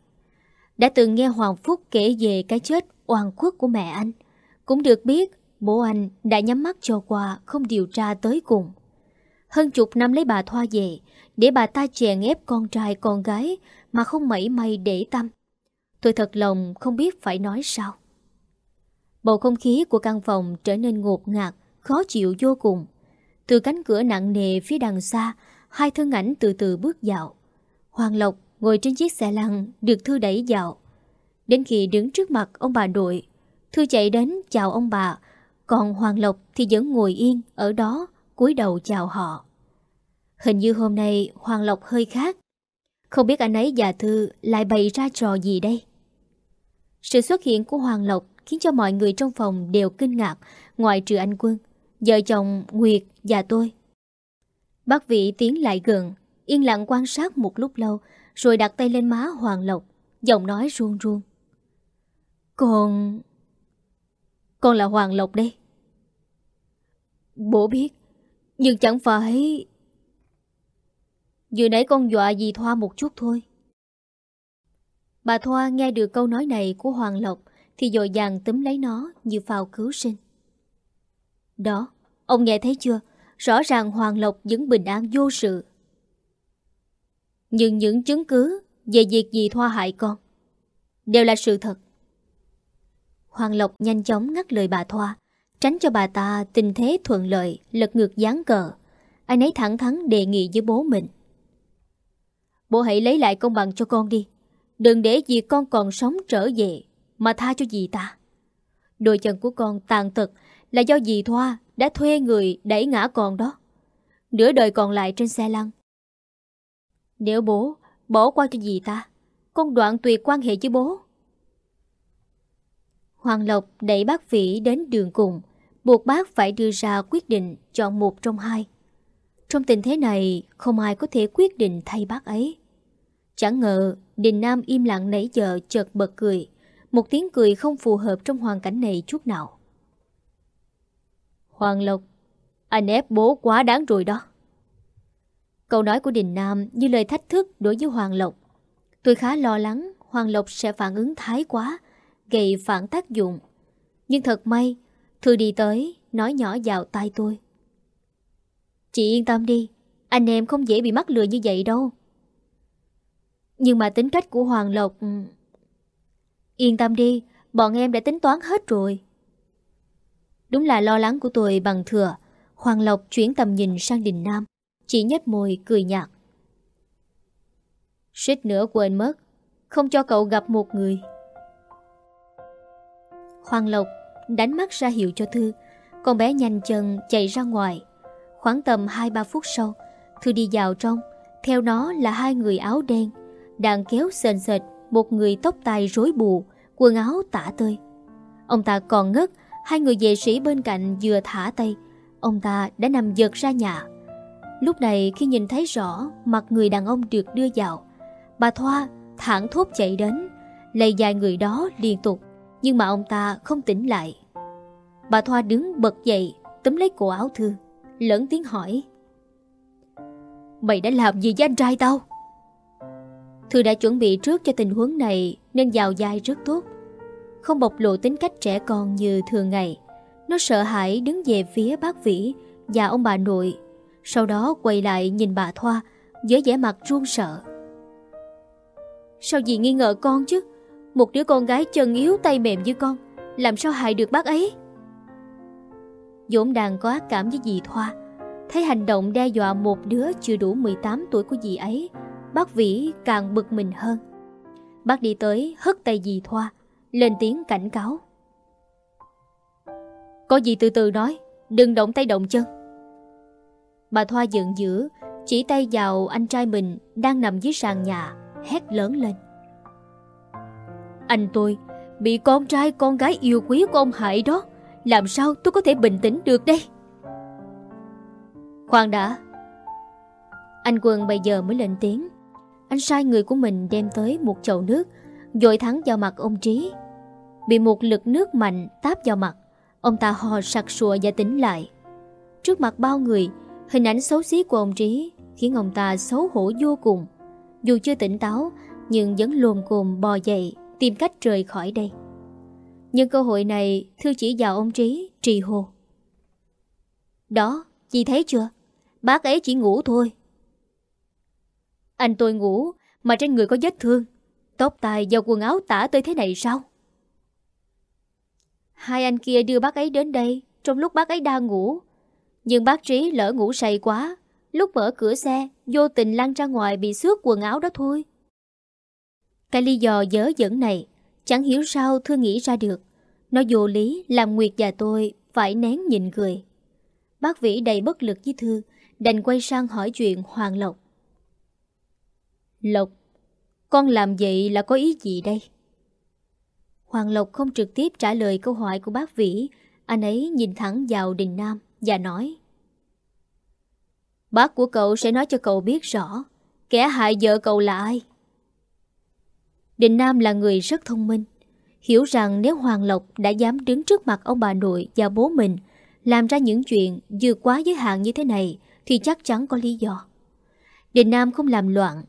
Đã từng nghe Hoàng Phúc kể về cái chết oan khuất của mẹ anh. Cũng được biết bố anh đã nhắm mắt cho qua không điều tra tới cùng. Hơn chục năm lấy bà Thoa về để bà ta chèn ép con trai con gái mà không mảy may để tâm. Tôi thật lòng không biết phải nói sao. Bầu không khí của căn phòng trở nên ngột ngạt khó chịu vô cùng. Từ cánh cửa nặng nề phía đằng xa, hai thân ảnh từ từ bước vào. Hoàng Lộc ngồi trên chiếc xe lăn được Thư đẩy vào. Đến khi đứng trước mặt ông bà đội, Thư chạy đến chào ông bà, còn Hoàng Lộc thì vẫn ngồi yên ở đó, cúi đầu chào họ. Hình như hôm nay Hoàng Lộc hơi khác. Không biết anh ấy và Thư lại bày ra trò gì đây? Sự xuất hiện của Hoàng Lộc khiến cho mọi người trong phòng đều kinh ngạc, ngoại trừ anh Quân. Vợ chồng Nguyệt và tôi Bác vị tiến lại gần Yên lặng quan sát một lúc lâu Rồi đặt tay lên má Hoàng Lộc Giọng nói ruông ruông Con... Con là Hoàng Lộc đây Bố biết Nhưng chẳng phải Vừa nãy con dọa dì Thoa một chút thôi Bà Thoa nghe được câu nói này của Hoàng Lộc Thì dội dàng túm lấy nó như phao cứu sinh Đó Ông nghe thấy chưa? Rõ ràng Hoàng Lộc vẫn bình an vô sự. Nhưng những chứng cứ về việc gì thoa hại con đều là sự thật. Hoàng Lộc nhanh chóng ngắt lời bà Thoa, tránh cho bà ta tình thế thuận lợi, lật ngược dáng cờ. Anh ấy thẳng thắn đề nghị với bố mình. Bố hãy lấy lại công bằng cho con đi. Đừng để gì con còn sống trở về mà tha cho dì ta. Đôi chân của con tàn tật là do dì Thoa đã thuê người đẩy ngã con đó. Nửa đời còn lại trên xe lăn. Nếu bố bỏ qua cho dì ta, con đoạn tuyệt quan hệ với bố. Hoàng Lộc đẩy bác Vĩ đến đường cùng, buộc bác phải đưa ra quyết định chọn một trong hai. Trong tình thế này, không ai có thể quyết định thay bác ấy. Chẳng ngờ, Đình Nam im lặng nãy giờ chợt bật cười, một tiếng cười không phù hợp trong hoàn cảnh này chút nào. Hoàng Lộc, anh ép bố quá đáng rồi đó. Câu nói của Đình Nam như lời thách thức đối với Hoàng Lộc. Tôi khá lo lắng Hoàng Lộc sẽ phản ứng thái quá, gây phản tác dụng. Nhưng thật may, Thư đi tới, nói nhỏ vào tai tôi. Chị yên tâm đi, anh em không dễ bị mắc lừa như vậy đâu. Nhưng mà tính cách của Hoàng Lộc... Ừ, yên tâm đi, bọn em đã tính toán hết rồi. Đúng là lo lắng của tôi bằng thừa Hoàng Lộc chuyển tầm nhìn sang Đình Nam Chỉ nhếch môi cười nhạt. Suýt nữa quên mất Không cho cậu gặp một người. Hoàng Lộc đánh mắt ra hiệu cho Thư Con bé nhanh chân chạy ra ngoài. Khoảng tầm 2-3 phút sau Thư đi vào trong Theo nó là hai người áo đen. Đang kéo sền sệt Một người tóc tai rối bù, Quần áo tả tơi. Ông ta còn ngất, Hai người vệ sĩ bên cạnh vừa thả tay. Ông ta đã nằm giật ra nhà. Lúc này khi nhìn thấy rõ Mặt người đàn ông được đưa vào, Bà Thoa thẳng thốt chạy đến Lây dài người đó liên tục, Nhưng mà ông ta không tỉnh lại. Bà Thoa đứng bật dậy, Túm lấy cổ áo Thư, Lớn tiếng hỏi, Mày đã làm gì với anh trai tao? Thư đã chuẩn bị trước cho tình huống này, Nên giàu dai rất tốt. Không bộc lộ tính cách trẻ con như thường ngày. Nó sợ hãi đứng về phía bác Vĩ Và ông bà nội, Sau đó quay lại nhìn bà Thoa Với vẻ mặt run sợ. Sao dì nghi ngờ con chứ? Một đứa con gái chân yếu tay mềm như con, Làm sao hại được bác ấy? Dũng đang có ác cảm với dì Thoa. Thấy hành động đe dọa một đứa chưa đủ 18 tuổi của dì ấy Bác Vĩ càng bực mình hơn. Bác đi tới, hất tay dì Thoa, Lên tiếng cảnh cáo. Có gì từ từ nói, Đừng động tay động chân. Bà Thoa giận dữ, Chỉ tay vào anh trai mình Đang nằm dưới sàn nhà, Hét lớn lên. Anh tôi, Bị con trai con gái yêu quý của ông hại đó, Làm sao tôi có thể bình tĩnh được đây? Khoan đã. Anh Quân bây giờ mới lên tiếng. Anh sai người của mình đem tới một chậu nước Dội thẳng vào mặt ông Trí. Bị một lực nước mạnh táp vào mặt Ông ta hò sặc sụa và tỉnh lại. Trước mặt bao người Hình ảnh xấu xí của ông Trí Khiến ông ta xấu hổ vô cùng. Dù chưa tỉnh táo Nhưng vẫn lồm cồm bò dậy Tìm cách rời khỏi đây. Nhưng cơ hội này Thư chỉ vào ông Trí trì hồ. Đó, chị thấy chưa? Bác ấy chỉ ngủ thôi. Anh tôi ngủ, Mà trên người có vết thương. Tóc tai và quần áo tả tới thế này sao? Hai anh kia đưa bác ấy đến đây, Trong lúc bác ấy đang ngủ. Nhưng bác Trí lỡ ngủ say quá, Lúc mở cửa xe, Vô tình lăn ra ngoài bị xước quần áo đó thôi. Cái lý do dớ dẫn này, Chẳng hiểu sao Thư nghĩ ra được. Nó vô lý, làm Nguyệt và tôi Phải nén nhịn cười. Bác Vĩ đầy bất lực với Thư Đành quay sang hỏi chuyện Hoàng Lộc. Lộc Con làm vậy là có ý gì đây? Hoàng Lộc không trực tiếp trả lời câu hỏi của bác Vĩ Anh ấy nhìn thẳng vào Đình Nam Và nói Bác của cậu sẽ nói cho cậu biết rõ Kẻ hại vợ cậu là ai Đình Nam là người rất thông minh Hiểu rằng nếu Hoàng Lộc đã dám đứng trước mặt ông bà nội và bố mình Làm ra những chuyện vượt quá giới hạn như thế này thì chắc chắn có lý do. Đình Nam không làm loạn,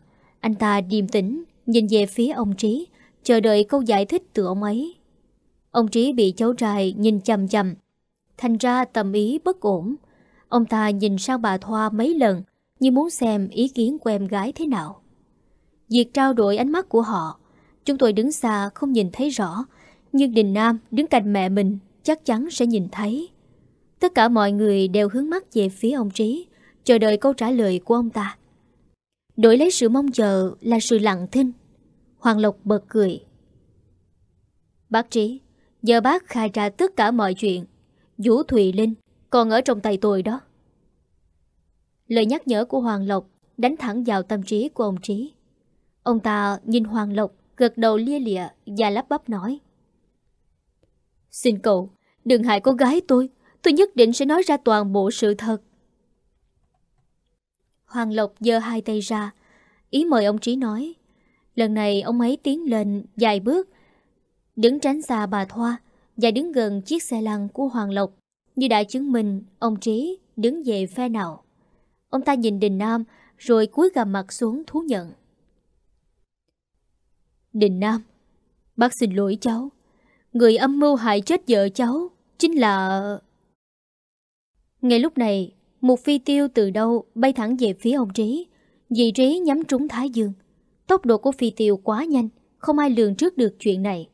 anh ta điềm tĩnh nhìn về phía ông Trí, chờ đợi câu giải thích từ ông ấy. Ông Trí bị cháu trai nhìn chầm chầm, thành ra tâm ý bất ổn. Ông ta nhìn sang bà Thoa mấy lần như muốn xem ý kiến của em gái thế nào. Việc trao đổi ánh mắt của họ, chúng tôi đứng xa không nhìn thấy rõ, nhưng Đình Nam đứng cạnh mẹ mình chắc chắn sẽ nhìn thấy. Tất cả mọi người đều hướng mắt về phía ông Trí, chờ đợi câu trả lời của ông ta. Đổi lấy sự mong chờ là sự lặng thinh. Hoàng Lộc bật cười. Bác Trí, giờ bác khai ra tất cả mọi chuyện. Vũ Thùy Linh còn ở trong tay tôi đó. Lời nhắc nhở của Hoàng Lộc đánh thẳng vào tâm trí của ông Trí. Ông ta nhìn Hoàng Lộc gật đầu lia lịa và lắp bắp nói. Xin cậu, đừng hại cô gái tôi. Tôi nhất định sẽ nói ra toàn bộ sự thật. Hoàng Lộc giơ hai tay ra, ý mời ông Trí nói. Lần này ông ấy tiến lên vài bước, đứng tránh xa bà Thoa và đứng gần chiếc xe lăn của Hoàng Lộc, như đã chứng minh ông Trí đứng về phe nào. Ông ta nhìn Đình Nam rồi cúi gằm mặt xuống thú nhận. Đình Nam, bác xin lỗi cháu. Người âm mưu hại chết vợ cháu chính là... Ngay lúc này, một phi tiêu từ đâu bay thẳng về phía ông Trí. Dị Trí nhắm trúng Thái Dương. Tốc độ của phi tiêu quá nhanh, không ai lường trước được chuyện này.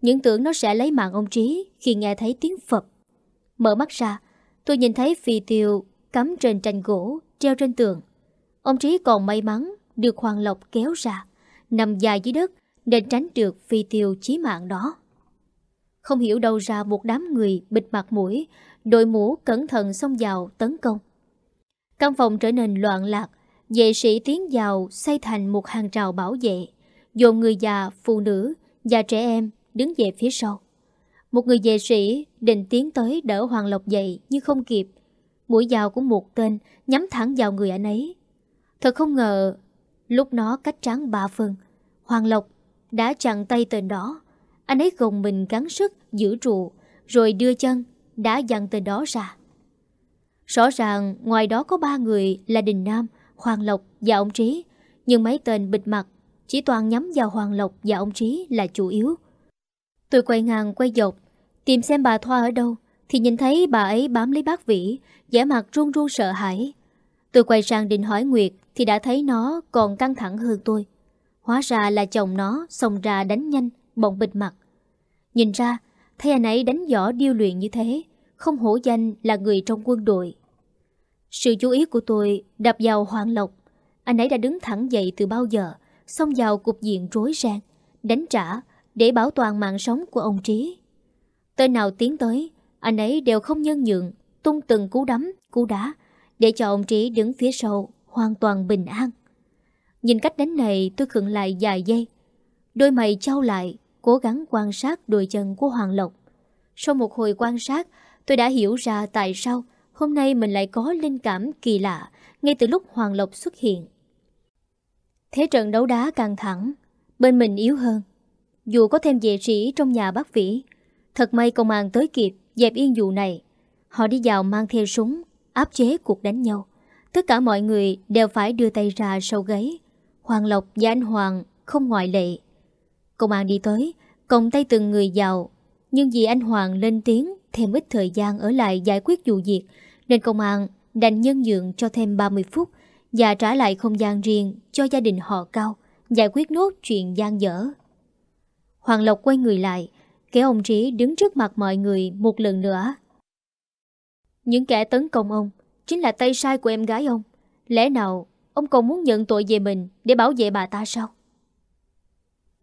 Những tưởng nó sẽ lấy mạng ông Trí khi nghe thấy tiếng Phật. Mở mắt ra, tôi nhìn thấy phi tiêu cắm trên tranh gỗ, treo trên tường. Ông Trí còn may mắn được Hoàng Lộc kéo ra, nằm dài dưới đất nên tránh được phi tiêu chí mạng đó. Không hiểu đâu ra một đám người bịt mặt mũi, đội mũ cẩn thận xông vào tấn công. Căn phòng trở nên loạn lạc, vệ sĩ tiến vào xây thành một hàng rào bảo vệ, dồn người già, phụ nữ và trẻ em đứng về phía sau. Một người vệ sĩ định tiến tới đỡ Hoàng Lộc dậy nhưng không kịp. Mũi dao của một tên nhắm thẳng vào người anh ấy. Thật không ngờ, lúc nó cách trắng ba phân, Hoàng Lộc đã chặn tay tên đó. Anh ấy gồng mình gắng sức giữ trụ, rồi đưa chân, đã dặn tên đó ra. Rõ ràng ngoài đó có ba người là Đình Nam, Hoàng Lộc và ông Trí, nhưng mấy tên bịt mặt chỉ toàn nhắm vào Hoàng Lộc và ông Trí là chủ yếu. Tôi quay ngang quay dọc, tìm xem bà Thoa ở đâu, thì nhìn thấy bà ấy bám lấy bác Vĩ, vẻ mặt run run sợ hãi. Tôi quay sang định hỏi Nguyệt thì đã thấy nó còn căng thẳng hơn tôi. Hóa ra là chồng nó xông ra đánh nhanh, bỗng bịt mặt. Nhìn ra, thấy anh ấy đánh võ điêu luyện như thế, không hổ danh là người trong quân đội. Sự chú ý của tôi đập vào Hoàng Lộc. Anh ấy đã đứng thẳng dậy từ bao giờ, xông vào cục diện rối ren, đánh trả để bảo toàn mạng sống của ông Trí. Tên nào tiến tới, anh ấy đều không nhân nhượng, tung từng cú đấm, cú đá, để cho ông Trí đứng phía sau hoàn toàn bình an. Nhìn cách đánh này tôi khựng lại vài giây. Đôi mày trao lại, cố gắng quan sát đôi chân của Hoàng Lộc. Sau một hồi quan sát, tôi đã hiểu ra tại sao hôm nay mình lại có linh cảm kỳ lạ ngay từ lúc Hoàng Lộc xuất hiện. Thế trận đấu đá căng thẳng, bên mình yếu hơn. Dù có thêm vệ sĩ trong nhà bác Vĩ, thật may công an tới kịp dẹp yên vụ này. Họ đi vào mang theo súng, áp chế cuộc đánh nhau. Tất cả mọi người đều phải đưa tay ra sau gáy. Hoàng Lộc và anh Hoàng không ngoại lệ. Công an đi tới, còng tay từng người vào. Nhưng vì anh Hoàng lên tiếng thêm ít thời gian ở lại giải quyết vụ việc, nên công an đành nhân nhượng cho thêm 30 phút và trả lại không gian riêng cho gia đình họ cao, giải quyết nốt chuyện gian dở. Hoàng Lộc quay người lại, kéo ông Trí đứng trước mặt mọi người một lần nữa. Những kẻ tấn công ông chính là tay sai của em gái ông. Lẽ nào ông còn muốn nhận tội về mình để bảo vệ bà ta sao?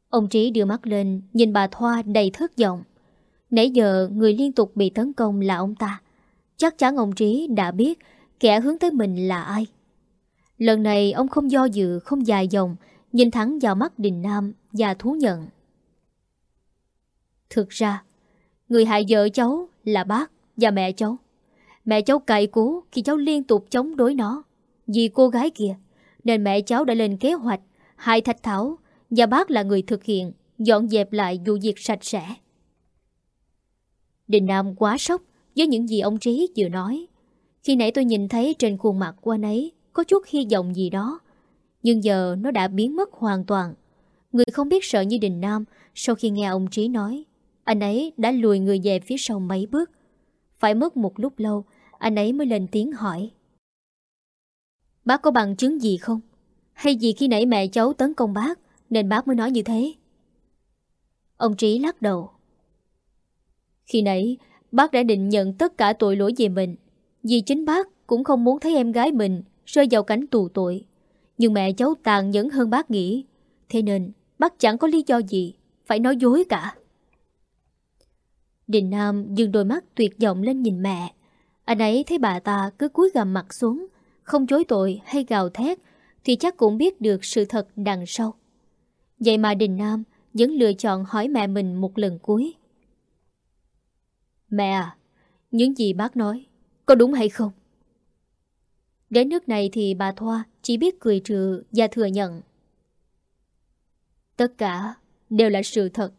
Ông Trí đưa mắt lên nhìn bà Thoa đầy thất vọng. Nãy giờ người liên tục bị tấn công là ông ta. Chắc chắn ông Trí đã biết kẻ hướng tới mình là ai. Lần này ông không do dự, không dài dòng, nhìn thẳng vào mắt Đình Nam và thú nhận. Thực ra, người hại vợ cháu là bác và mẹ cháu. Mẹ cháu cậy cú khi cháu liên tục chống đối nó. Vì cô gái kia, nên mẹ cháu đã lên kế hoạch hại Thạch Thảo và bác là người thực hiện, dọn dẹp lại vụ việc sạch sẽ. Đình Nam quá sốc với những gì ông Trí vừa nói. Khi nãy tôi nhìn thấy trên khuôn mặt của anh ấy có chút hy vọng gì đó. Nhưng giờ nó đã biến mất hoàn toàn. Người không biết sợ như Đình Nam sau khi nghe ông Trí nói, anh ấy đã lùi người về phía sau mấy bước. Phải mất một lúc lâu, anh ấy mới lên tiếng hỏi. Bác có bằng chứng gì không? Hay vì khi nãy mẹ cháu tấn công bác nên bác mới nói như thế? Ông Trí lắc đầu. Khi nãy, bác đã định nhận tất cả tội lỗi về mình. Vì chính bác cũng không muốn thấy em gái mình rơi vào cảnh tù tội. Nhưng mẹ cháu tàn nhẫn hơn bác nghĩ. Thế nên, bác chẳng có lý do gì phải nói dối cả. Đình Nam dừng đôi mắt tuyệt vọng lên nhìn mẹ. Anh ấy thấy bà ta cứ cúi gằm mặt xuống, không chối tội hay gào thét, thì chắc cũng biết được sự thật đằng sau. Vậy mà Đình Nam vẫn lựa chọn hỏi mẹ mình một lần cuối. Mẹ à, những gì bác nói, có đúng hay không? Đến nước này thì bà Thoa chỉ biết cười trừ và thừa nhận. Tất cả đều là sự thật.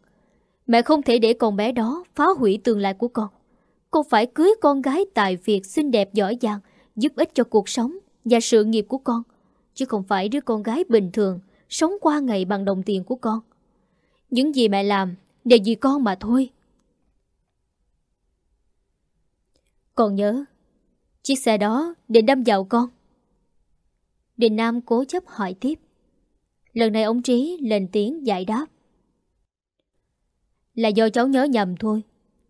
Mẹ không thể để con bé đó phá hủy tương lai của con. Con phải cưới con gái tài việc xinh đẹp giỏi giang, giúp ích cho cuộc sống và sự nghiệp của con. Chứ không phải đứa con gái bình thường, sống qua ngày bằng đồng tiền của con. Những gì mẹ làm đều vì con mà thôi. Con nhớ, chiếc xe đó định đâm vào con. Đình Nam cố chấp hỏi tiếp. Lần này ông Trí lên tiếng giải đáp. Là do cháu nhớ nhầm thôi.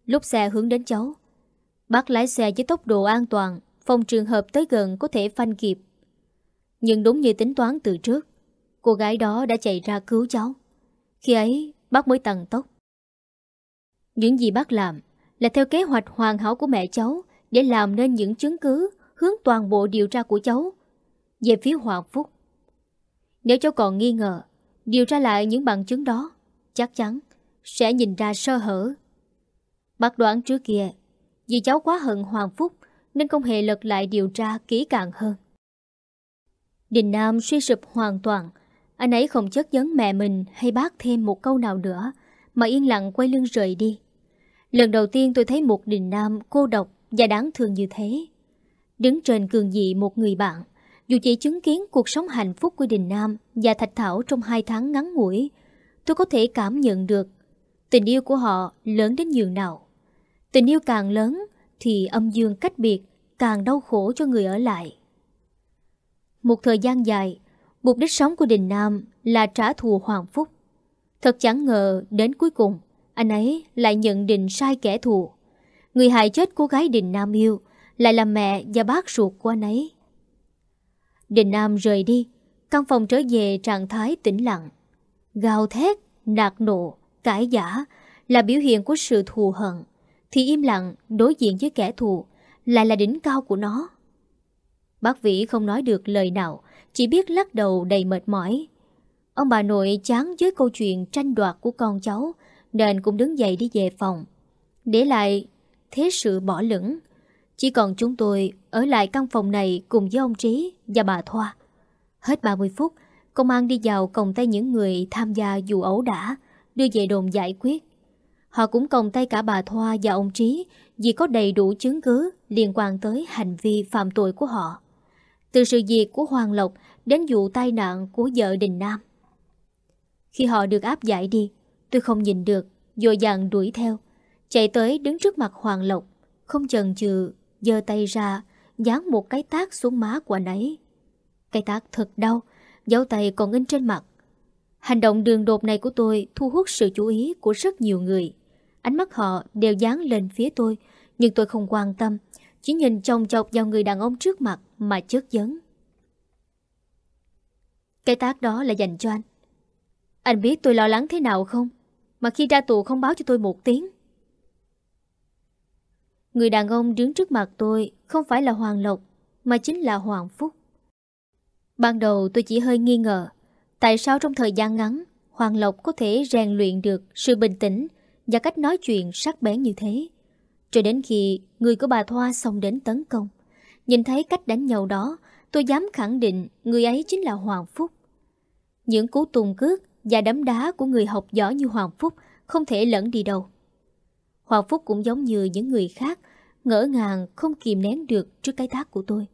Lúc xe hướng đến cháu, bác lái xe với tốc độ an toàn, phòng trường hợp tới gần có thể phanh kịp. Nhưng đúng như tính toán từ trước, Cô gái đó đã chạy ra cứu cháu Khi ấy bác mới tăng tốc Những gì bác làm Là theo kế hoạch hoàn hảo của mẹ cháu để làm nên những chứng cứ, Hướng toàn bộ điều tra của cháu. Về phía Hoàng Phúc, Nếu cháu còn nghi ngờ, Điều tra lại những bằng chứng đó, Chắc chắn sẽ nhìn ra sơ hở. Bác đoán trước kia, Vì cháu quá hận Hoàng Phúc Nên không hề lật lại điều tra kỹ càng hơn. Đình Nam suy sụp hoàn toàn, Anh ấy không chất vấn mẹ mình Hay bác thêm một câu nào nữa, Mà yên lặng quay lưng rời đi. Lần đầu tiên tôi thấy một Đình Nam cô độc và đáng thương như thế. Đứng trên cường dị một người bạn, Dù chỉ chứng kiến cuộc sống hạnh phúc của Đình Nam Và Thạch Thảo trong hai tháng ngắn ngủi, Tôi có thể cảm nhận được Tình yêu của họ lớn đến nhường nào. Tình yêu càng lớn Thì âm dương cách biệt Càng đau khổ cho người ở lại. Một thời gian dài, Mục đích sống của Đình Nam Là trả thù Hoàng Phúc. Thật chẳng ngờ đến cuối cùng, Anh ấy lại nhận định sai kẻ thù. Người hại chết cô gái Đình Nam yêu Lại là mẹ và bác ruột của anh ấy Đình Nam rời đi Căn phòng trở về trạng thái tĩnh lặng Gào thét, nạt nộ cãi giả là biểu hiện của sự thù hận, thì im lặng đối diện với kẻ thù lại là đỉnh cao của nó. Bác Vĩ không nói được lời nào, chỉ biết lắc đầu đầy mệt mỏi. Ông bà nội chán với câu chuyện tranh đoạt của con cháu, nên cũng đứng dậy đi về phòng. Để lại thế sự bỏ lửng. Chỉ còn chúng tôi ở lại căn phòng này cùng với ông Trí và bà Thoa. Hết 30 phút, công an đi vào còng tay những người tham gia vụ ẩu đả, đưa về đồn giải quyết. Họ cũng còng tay cả bà Thoa và ông Trí vì có đầy đủ chứng cứ liên quan tới hành vi phạm tội của họ. Từ sự việc của Hoàng Lộc đến vụ tai nạn của vợ Đình Nam. Khi họ được áp giải đi, tôi không nhìn được, dội dàng đuổi theo, chạy tới đứng trước mặt Hoàng Lộc, không chần chừ, giơ tay ra, dán một cái tác xuống má của anh ấy. Cái tác thật đau, dấu tay còn in trên mặt. Hành động đường đột này của tôi thu hút sự chú ý của rất nhiều người. Ánh mắt họ đều dán lên phía tôi, nhưng tôi không quan tâm, chỉ nhìn chồng chọc vào người đàn ông trước mặt mà chất vấn. Cái tác đó là dành cho anh. Anh biết tôi lo lắng thế nào không? Mà khi ra tù không báo cho tôi một tiếng. Người đàn ông đứng trước mặt tôi không phải là Hoàng Lộc, mà chính là Hoàng Phúc. Ban đầu tôi chỉ hơi nghi ngờ Tại sao trong thời gian ngắn Hoàng Lộc có thể rèn luyện được sự bình tĩnh và cách nói chuyện sắc bén như thế. Cho đến khi người của bà Thoa xông đến tấn công. Nhìn thấy cách đánh nhau đó, tôi dám khẳng định người ấy chính là Hoàng Phúc. Những cú tùng cước và đấm đá của người học giỏi như Hoàng Phúc không thể lẫn đi đâu. Hoàng Phúc cũng giống như những người khác, ngỡ ngàng không kìm nén được trước cái thác của tôi.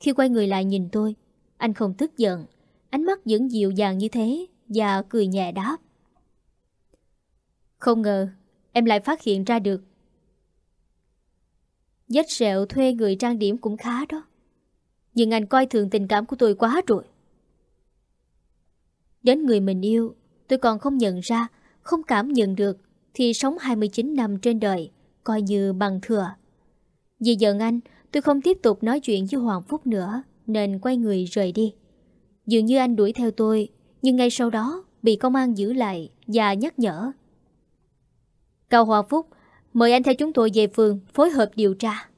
Khi quay người lại nhìn tôi, anh không tức giận, ánh mắt vẫn dịu dàng như thế và cười nhẹ đáp. Không ngờ, em lại phát hiện ra được. Dách sẹo thuê người trang điểm cũng khá đó. Nhưng anh coi thường tình cảm của tôi quá rồi. Đến người mình yêu, tôi còn không nhận ra, không cảm nhận được, thì sống 29 năm trên đời, coi như bằng thừa. Vì giận anh, tôi không tiếp tục nói chuyện với Hoàng Phúc nữa, nên quay người rời đi. Dường như anh đuổi theo tôi Nhưng ngay sau đó bị công an giữ lại Và nhắc nhở Cao hoàng Phúc Mời anh theo chúng tôi về phường phối hợp điều tra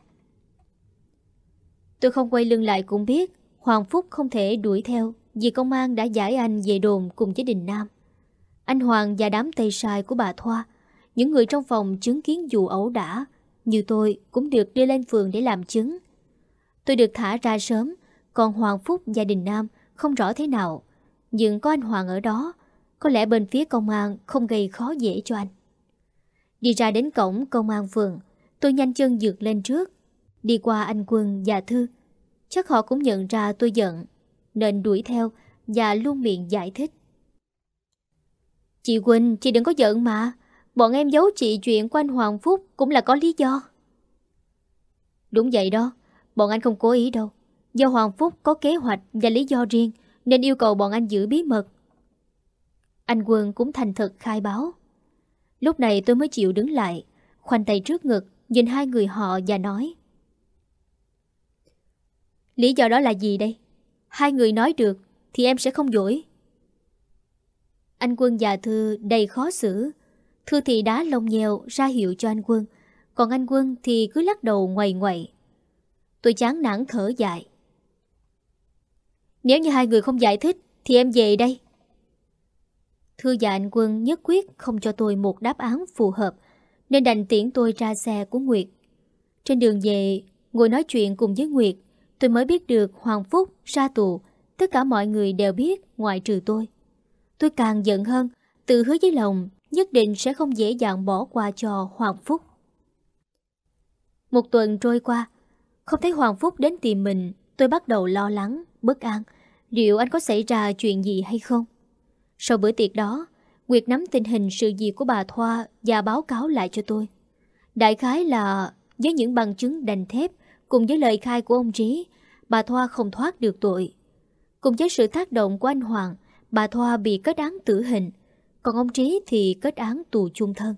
Tôi không quay lưng lại cũng biết Hoàng Phúc không thể đuổi theo Vì công an đã giải anh về đồn cùng với Đình Nam Anh Hoàng và đám tay sai của bà Thoa những người trong phòng chứng kiến dù ẩu đả Như tôi cũng được đưa lên phường để làm chứng. Tôi được thả ra sớm Còn Hoàng Phúc gia Đình Nam không rõ thế nào. Nhưng có anh Hoàng ở đó Có lẽ bên phía công an không gây khó dễ cho anh. Đi ra đến cổng công an phường Tôi nhanh chân dược lên trước. Đi qua anh Quân và Thư Chắc họ cũng nhận ra tôi giận Nên đuổi theo Và luôn miệng giải thích. Chị Quỳnh, chị đừng có giận mà. Bọn em giấu chị chuyện của anh Hoàng Phúc Cũng là có lý do. Đúng vậy đó, Bọn anh không cố ý đâu. Do Hoàng Phúc có kế hoạch và lý do riêng, Nên yêu cầu bọn anh giữ bí mật. Anh Quân cũng thành thật khai báo. Lúc này tôi mới chịu đứng lại, Khoanh tay trước ngực, Nhìn hai người họ và nói. Lý do đó là gì đây? Hai người nói được Thì em sẽ không dỗi. Anh Quân và Thư đầy khó xử. Thư thì đá lông nheo ra hiệu cho anh Quân, còn anh Quân thì cứ lắc đầu ngoài ngoậy. Tôi chán nản thở dài. Nếu như hai người không giải thích thì em về đây. Thư và anh Quân nhất quyết không cho tôi một đáp án phù hợp nên đành tiễn tôi ra xe của Nguyệt. Trên đường về, ngồi nói chuyện cùng với Nguyệt, tôi mới biết được Hoàng Phúc ra tù. Tất cả mọi người đều biết ngoại trừ tôi. Tôi càng giận hơn, tự hứa với lòng nhất định sẽ không dễ dàng bỏ qua cho Hoàng Phúc. Một tuần trôi qua, không thấy Hoàng Phúc đến tìm mình, tôi bắt đầu lo lắng, bất an. Liệu anh có xảy ra chuyện gì hay không? Sau bữa tiệc đó, Nguyệt nắm tình hình sự việc của bà Thoa và báo cáo lại cho tôi. Đại khái là với những bằng chứng đành thép cùng với lời khai của ông Trí, bà Thoa không thoát được tội. Cùng với sự tác động của anh Hoàng, bà Thoa bị kết án tử hình, còn ông Trí thì kết án tù chung thân.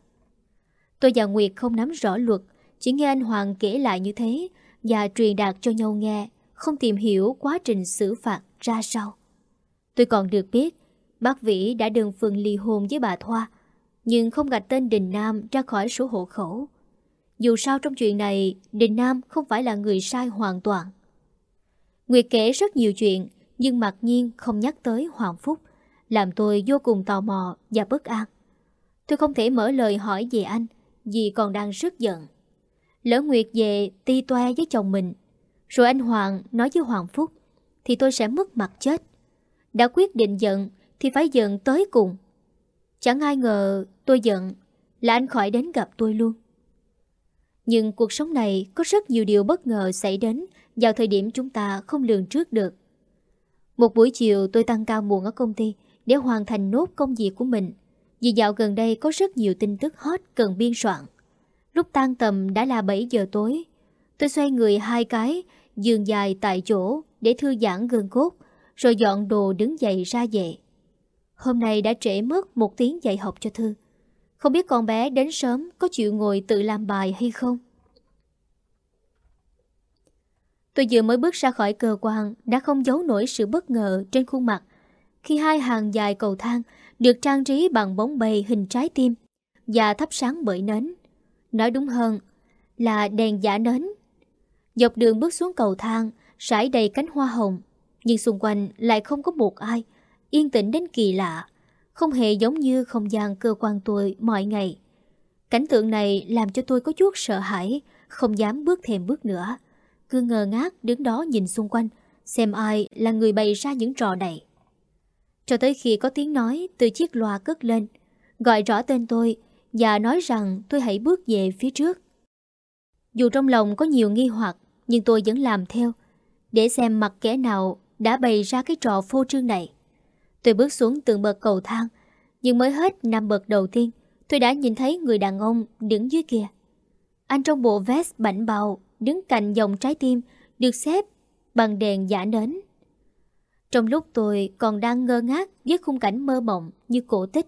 Tôi và Nguyệt không nắm rõ luật, chỉ nghe anh Hoàng kể lại như thế và truyền đạt cho nhau nghe, không tìm hiểu quá trình xử phạt ra sao. Tôi còn được biết, bác Vĩ đã đơn phương ly hôn với bà Thoa, nhưng không gạch tên Đình Nam ra khỏi số hộ khẩu. Dù sao trong chuyện này, Đình Nam không phải là người sai hoàn toàn. Nguyệt kể rất nhiều chuyện, nhưng mặc nhiên không nhắc tới Hoàng Phúc, làm tôi vô cùng tò mò và bất an. Tôi không thể mở lời hỏi về anh, vì còn đang rất giận. Lỡ Nguyệt về ti toe với chồng mình, rồi anh Hoàng nói với Hoàng Phúc, thì tôi sẽ mất mặt chết. Đã quyết định giận thì phải giận tới cùng. Chẳng ai ngờ tôi giận là anh khỏi đến gặp tôi luôn. Nhưng cuộc sống này có rất nhiều điều bất ngờ xảy đến vào thời điểm chúng ta không lường trước được. Một buổi chiều tôi tăng cao muộn ở công ty để hoàn thành nốt công việc của mình. Vì dạo gần đây có rất nhiều tin tức hot cần biên soạn. Lúc tan tầm đã là 7 giờ tối. Tôi xoay người hai cái, giường dài tại chỗ để thư giãn gân cốt, rồi dọn đồ đứng dậy ra về. Hôm nay đã trễ mất một tiếng dạy học cho Thư. Không biết con bé đến sớm có chịu ngồi tự làm bài hay không? Tôi vừa mới bước ra khỏi cơ quan đã không giấu nổi sự bất ngờ trên khuôn mặt khi hai hàng dài cầu thang được trang trí bằng bóng bầy hình trái tim và thắp sáng bởi nến. Nói đúng hơn là đèn giả nến. Dọc đường bước xuống cầu thang, sải đầy cánh hoa hồng, nhưng xung quanh lại không có một ai, yên tĩnh đến kỳ lạ, không hề giống như không gian cơ quan tôi mọi ngày. Cảnh tượng này làm cho tôi có chút sợ hãi, không dám bước thêm bước nữa. Cứ ngờ ngác đứng đó nhìn xung quanh, xem ai là người bày ra những trò này. Cho tới khi có tiếng nói từ chiếc loa cất lên, gọi rõ tên tôi và nói rằng tôi hãy bước về phía trước. Dù trong lòng có nhiều nghi hoặc, nhưng tôi vẫn làm theo, để xem mặt kẻ nào đã bày ra cái trò phô trương này. Tôi bước xuống từng bậc cầu thang, nhưng mới hết năm bậc đầu tiên, tôi đã nhìn thấy người đàn ông đứng dưới kia. Anh trong bộ vest bảnh bào, đứng cạnh dòng trái tim, được xếp bằng đèn giả nến. Trong lúc tôi còn đang ngơ ngác với khung cảnh mơ mộng như cổ tích,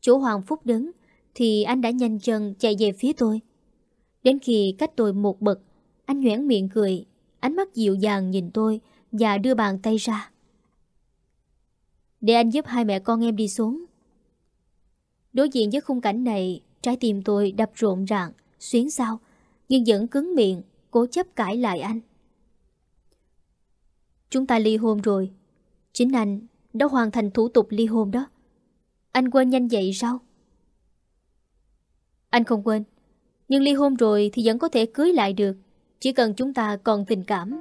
chỗ Hoàng Phúc đứng, thì anh đã nhanh chân chạy về phía tôi. Đến khi cách tôi một bậc, anh nhoẻn miệng cười, ánh mắt dịu dàng nhìn tôi và đưa bàn tay ra. Để anh giúp hai mẹ con em đi xuống. Đối diện với khung cảnh này, trái tim tôi đập rộn ràng, xuyến sao, nhưng vẫn cứng miệng, cố chấp cãi lại anh. Chúng ta ly hôn rồi. Chính anh đã hoàn thành thủ tục ly hôn đó. Anh quên nhanh vậy sao? Anh không quên. Nhưng ly hôn rồi thì vẫn có thể cưới lại được. Chỉ cần chúng ta còn tình cảm.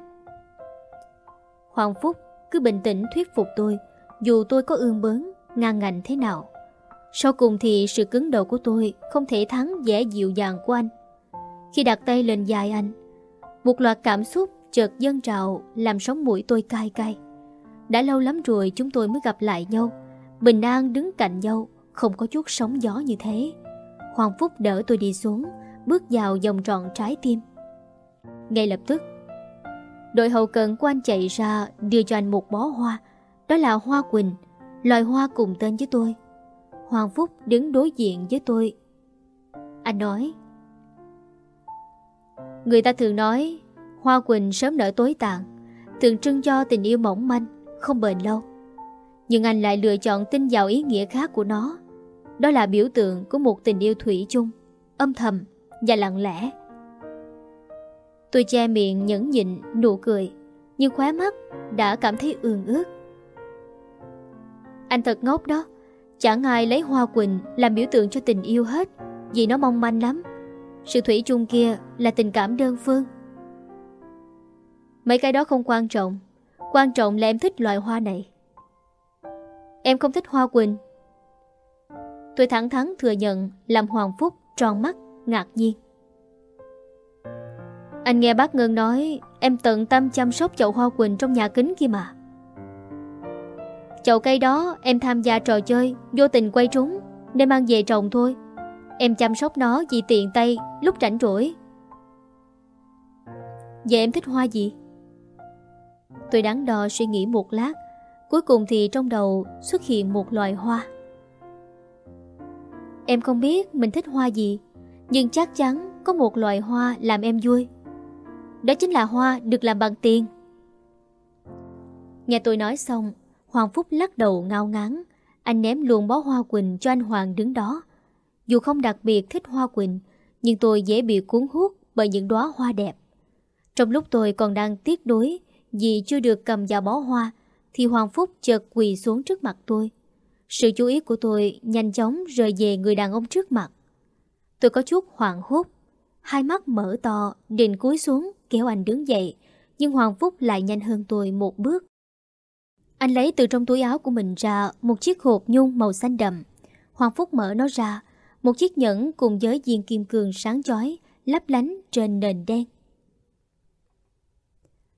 Hoàng Phúc cứ bình tĩnh thuyết phục tôi dù tôi có ương bớn, ngang ngạnh thế nào. Sau cùng thì sự cứng đầu của tôi không thể thắng vẻ dịu dàng của anh. Khi đặt tay lên dài anh, một loạt cảm xúc chợt dâng trào làm sống mũi tôi cay cay. Đã lâu lắm rồi chúng tôi mới gặp lại nhau, bình an đứng cạnh nhau, không có chút sóng gió như thế. Hoàng Phúc đỡ tôi đi xuống, bước vào vòng tròn trái tim. Ngay lập tức, đội hậu cần của anh chạy ra đưa cho anh một bó hoa, đó là Hoa Quỳnh Loài hoa cùng tên với tôi. Hoàng Phúc đứng đối diện với tôi. Anh nói Người ta thường nói Hoa Quỳnh sớm nở tối tàn Tượng trưng cho tình yêu mỏng manh. Không bền lâu. Nhưng anh lại lựa chọn tin vào ý nghĩa khác của nó. Đó là biểu tượng của một tình yêu thủy chung, Âm thầm và lặng lẽ. Tôi che miệng nhẫn nhịn, nụ cười, Nhưng khóe mắt đã cảm thấy ương ướt Anh thật ngốc đó, Chẳng ai lấy hoa quỳnh làm biểu tượng cho tình yêu hết, Vì nó mong manh lắm. Sự thủy chung kia là tình cảm đơn phương. Mấy cái đó không quan trọng Quan trọng là em thích loại hoa này. Em không thích hoa quỳnh. Tôi thẳng thắn thừa nhận, Làm Hoàng Phúc tròn mắt, Ngạc nhiên. Anh nghe bác Ngân nói, Em tận tâm chăm sóc chậu hoa quỳnh Trong nhà kính kia mà. Chậu cây đó em tham gia trò chơi, Vô tình quay trúng, Nên mang về trồng thôi. Em chăm sóc nó vì tiện tay, Lúc rảnh rỗi. Vậy em thích hoa gì? Tôi đắn đo suy nghĩ một lát. Cuối cùng thì trong đầu xuất hiện một loài hoa. Em không biết mình thích hoa gì, Nhưng chắc chắn có một loài hoa làm em vui. Đó chính là hoa được làm bằng tiền. Nghe tôi nói xong, Hoàng Phúc lắc đầu ngao ngán. Anh ném luôn bó hoa quỳnh cho anh Hoàng đứng đó. Dù không đặc biệt thích hoa quỳnh, Nhưng tôi dễ bị cuốn hút bởi những đóa hoa đẹp. Trong lúc tôi còn đang tiếc đối vì chưa được cầm vào bó hoa Thì Hoàng Phúc chợt quỳ xuống trước mặt tôi Sự chú ý của tôi nhanh chóng rời về người đàn ông trước mặt Tôi có chút hoảng hốt Hai mắt mở to Định cúi xuống kéo anh đứng dậy Nhưng Hoàng Phúc lại nhanh hơn tôi một bước anh lấy từ trong túi áo của mình ra một chiếc hộp nhung màu xanh đậm. Hoàng Phúc mở nó ra, một chiếc nhẫn cùng với viên kim cương sáng chói, lấp lánh trên nền đen.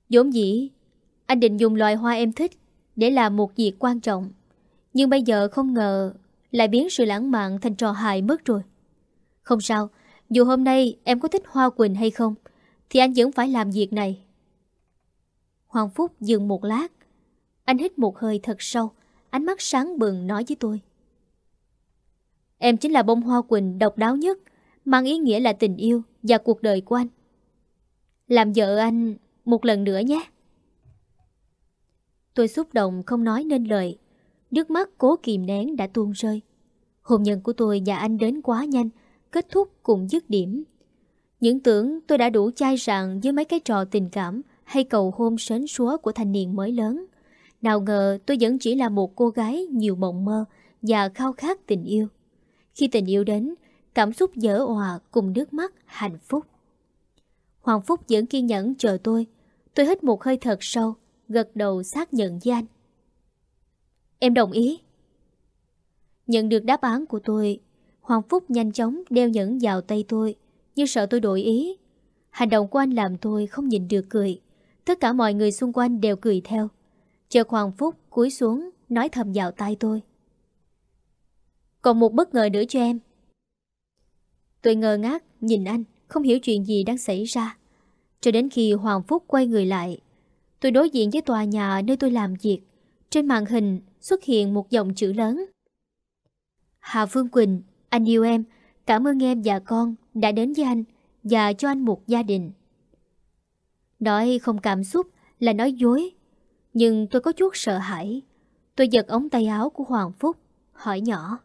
Dũng dĩ, anh định dùng loài hoa em thích để làm một việc quan trọng. Nhưng bây giờ không ngờ lại biến sự lãng mạn thành trò hài mất rồi. Không sao, dù hôm nay em có thích hoa quỳnh hay không, thì anh vẫn phải làm việc này. Hoàng Phúc dừng một lát, anh hít một hơi thật sâu, ánh mắt sáng bừng nói với tôi. Em chính là bông hoa quỳnh độc đáo nhất, mang ý nghĩa là tình yêu và cuộc đời của anh. Làm vợ anh một lần nữa nhé. Tôi xúc động không nói nên lời, nước mắt cố kìm nén đã tuôn rơi. Hôn nhân của tôi và anh đến quá nhanh, kết thúc cùng dứt điểm. Những tưởng tôi đã đủ chai sạn với mấy cái trò tình cảm hay cầu hôn sến súa của thanh niên mới lớn. Nào ngờ tôi vẫn chỉ là một cô gái nhiều mộng mơ và khao khát tình yêu. Khi tình yêu đến, cảm xúc dở hòa cùng nước mắt hạnh phúc. Hoàng Phúc vẫn kiên nhẫn chờ tôi. Tôi hít một hơi thật sâu, gật đầu xác nhận với anh. Em đồng ý. Nhận được đáp án của tôi, Hoàng Phúc nhanh chóng đeo nhẫn vào tay tôi, như sợ tôi đổi ý. Hành động của anh làm tôi không nhìn được cười. Tất cả mọi người xung quanh đều cười theo. Chợt Hoàng Phúc cúi xuống Nói thầm vào tay tôi Còn một bất ngờ nữa cho em Tôi ngơ ngác Nhìn anh không hiểu chuyện gì đang xảy ra cho đến khi Hoàng Phúc quay người lại, Tôi đối diện với tòa nhà nơi tôi làm việc. Trên màn hình xuất hiện một dòng chữ lớn. Hà Phương Quỳnh, Anh yêu em. Cảm ơn em và con đã đến với anh Và cho anh một gia đình. Nói không cảm xúc là nói dối, nhưng tôi có chút sợ hãi. Tôi giật ống tay áo của Hoàng Phúc, Hỏi nhỏ.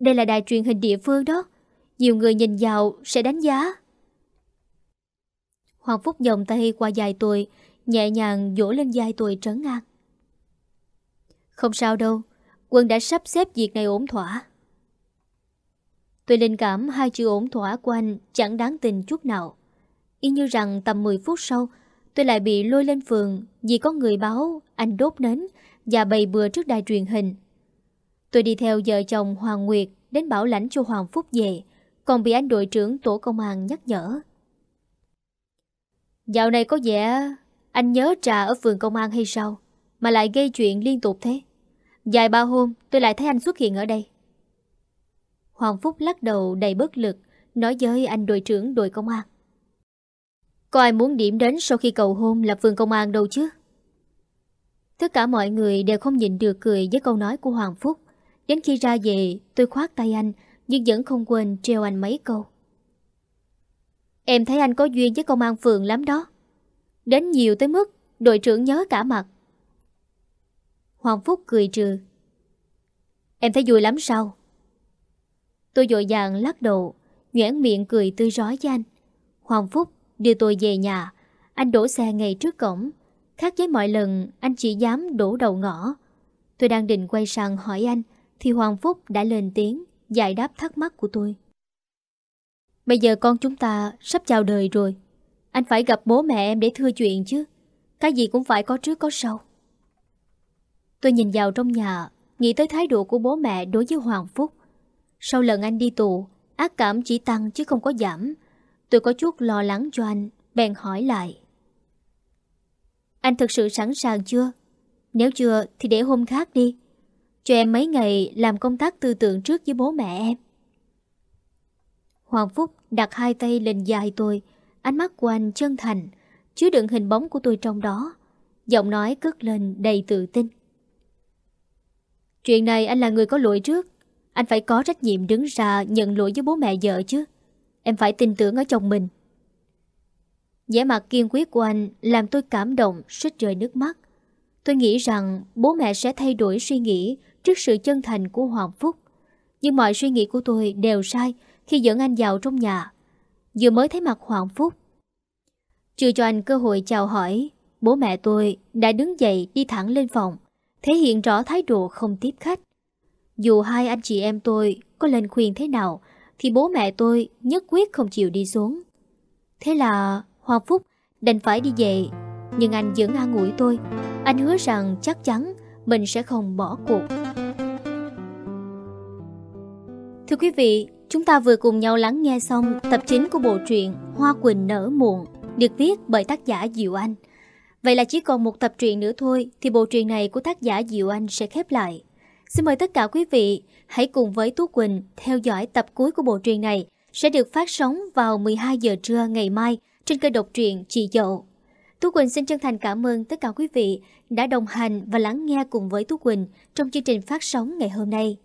Đây là đài truyền hình địa phương đó. Nhiều người nhìn vào sẽ đánh giá. Hoàng Phúc dòng tay qua dài tôi Nhẹ nhàng vỗ lên vai tôi trấn an Không sao đâu Quân đã sắp xếp việc này ổn thỏa Tôi linh cảm hai chữ ổn thỏa của anh Chẳng đáng tình chút nào Y như rằng tầm 10 phút sau Tôi lại bị lôi lên phường vì có người báo anh đốt nến và bày bừa trước đài truyền hình. Tôi đi theo vợ chồng Hoàng Nguyệt đến bảo lãnh cho Hoàng Phúc về, còn bị anh đội trưởng tổ công an nhắc nhở. Dạo này có vẻ anh nhớ trà ở phường công an hay sao, mà lại gây chuyện liên tục thế. Dài ba hôm tôi lại thấy anh xuất hiện ở đây. Hoàng Phúc lắc đầu đầy bất lực, nói với anh đội trưởng đội công an. Có ai muốn điểm đến sau khi cầu hôn là phường công an đâu chứ? Tất cả mọi người đều không nhịn được cười với câu nói của Hoàng Phúc. Đến khi ra về, tôi khoát tay anh, nhưng vẫn không quên treo anh mấy câu. Em thấy anh có duyên với công an phường lắm đó. Đến nhiều tới mức đội trưởng nhớ cả mặt. Hoàng Phúc cười trừ. Em thấy vui lắm sao? Tôi dội dàng lắc đầu, nhoảng miệng cười tươi rói với anh. Hoàng Phúc đưa tôi về nhà, anh đổ xe ngay trước cổng. Khác với mọi lần, anh chỉ dám đổ đầu ngõ. Tôi đang định quay sang hỏi anh, thì Hoàng Phúc đã lên tiếng, giải đáp thắc mắc của tôi. Bây giờ con chúng ta sắp chào đời rồi. Anh phải gặp bố mẹ em để thưa chuyện chứ. Cái gì cũng phải có trước có sau. Tôi nhìn vào trong nhà, nghĩ tới thái độ của bố mẹ đối với Hoàng Phúc. Sau lần anh đi tù, ác cảm chỉ tăng chứ không có giảm. Tôi có chút lo lắng cho anh, bèn hỏi lại. Anh thực sự sẵn sàng chưa? Nếu chưa thì để hôm khác đi. Cho em mấy ngày làm công tác tư tưởng trước với bố mẹ em. Hoàng Phúc đặt hai tay lên dài tôi, ánh mắt của anh chân thành, chứa đựng hình bóng của tôi trong đó. Giọng nói cất lên đầy tự tin. Chuyện này anh là người có lỗi trước. Anh phải có trách nhiệm đứng ra nhận lỗi với bố mẹ vợ chứ. Em phải tin tưởng ở chồng mình. vẻ mặt kiên quyết của anh làm tôi cảm động, suýt rơi nước mắt. Tôi nghĩ rằng bố mẹ sẽ thay đổi suy nghĩ trước sự chân thành của Hoàng Phúc. Nhưng mọi suy nghĩ của tôi đều sai khi dẫn anh vào trong nhà. Vừa mới thấy mặt Hoàng Phúc. Chưa cho anh cơ hội chào hỏi, bố mẹ tôi đã đứng dậy đi thẳng lên phòng, thể hiện rõ thái độ không tiếp khách. Dù hai anh chị em tôi có lên khuyên thế nào, thì bố mẹ tôi nhất quyết không chịu đi xuống. Thế là Hoàng Phúc đành phải đi về, nhưng anh vẫn an ủi tôi. Anh hứa rằng chắc chắn mình sẽ không bỏ cuộc. Thưa quý vị, chúng ta vừa cùng nhau lắng nghe xong tập chính của bộ truyện Hoa Quỳnh nở muộn, được viết bởi tác giả Diệu Anh. Vậy là chỉ còn một tập truyện nữa thôi thì bộ truyện này của tác giả Diệu Anh sẽ khép lại. Xin mời tất cả quý vị hãy cùng với Tú Quỳnh theo dõi tập cuối của bộ truyện này sẽ được phát sóng vào 12 giờ trưa ngày mai trên kênh độc truyện Chị Dậu. Tú Quỳnh xin chân thành cảm ơn tất cả quý vị đã đồng hành và lắng nghe cùng với Tú Quỳnh trong chương trình phát sóng ngày hôm nay.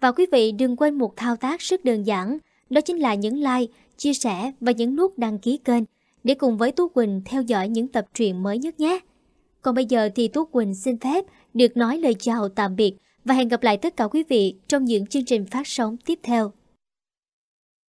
Và quý vị đừng quên một thao tác rất đơn giản, đó chính là nhấn like, chia sẻ và nhấn nút đăng ký kênh để cùng với Tú Quỳnh theo dõi những tập truyện mới nhất nhé. Còn bây giờ thì Tú Quỳnh xin phép được nói lời chào tạm biệt và hẹn gặp lại tất cả quý vị trong những chương trình phát sóng tiếp theo.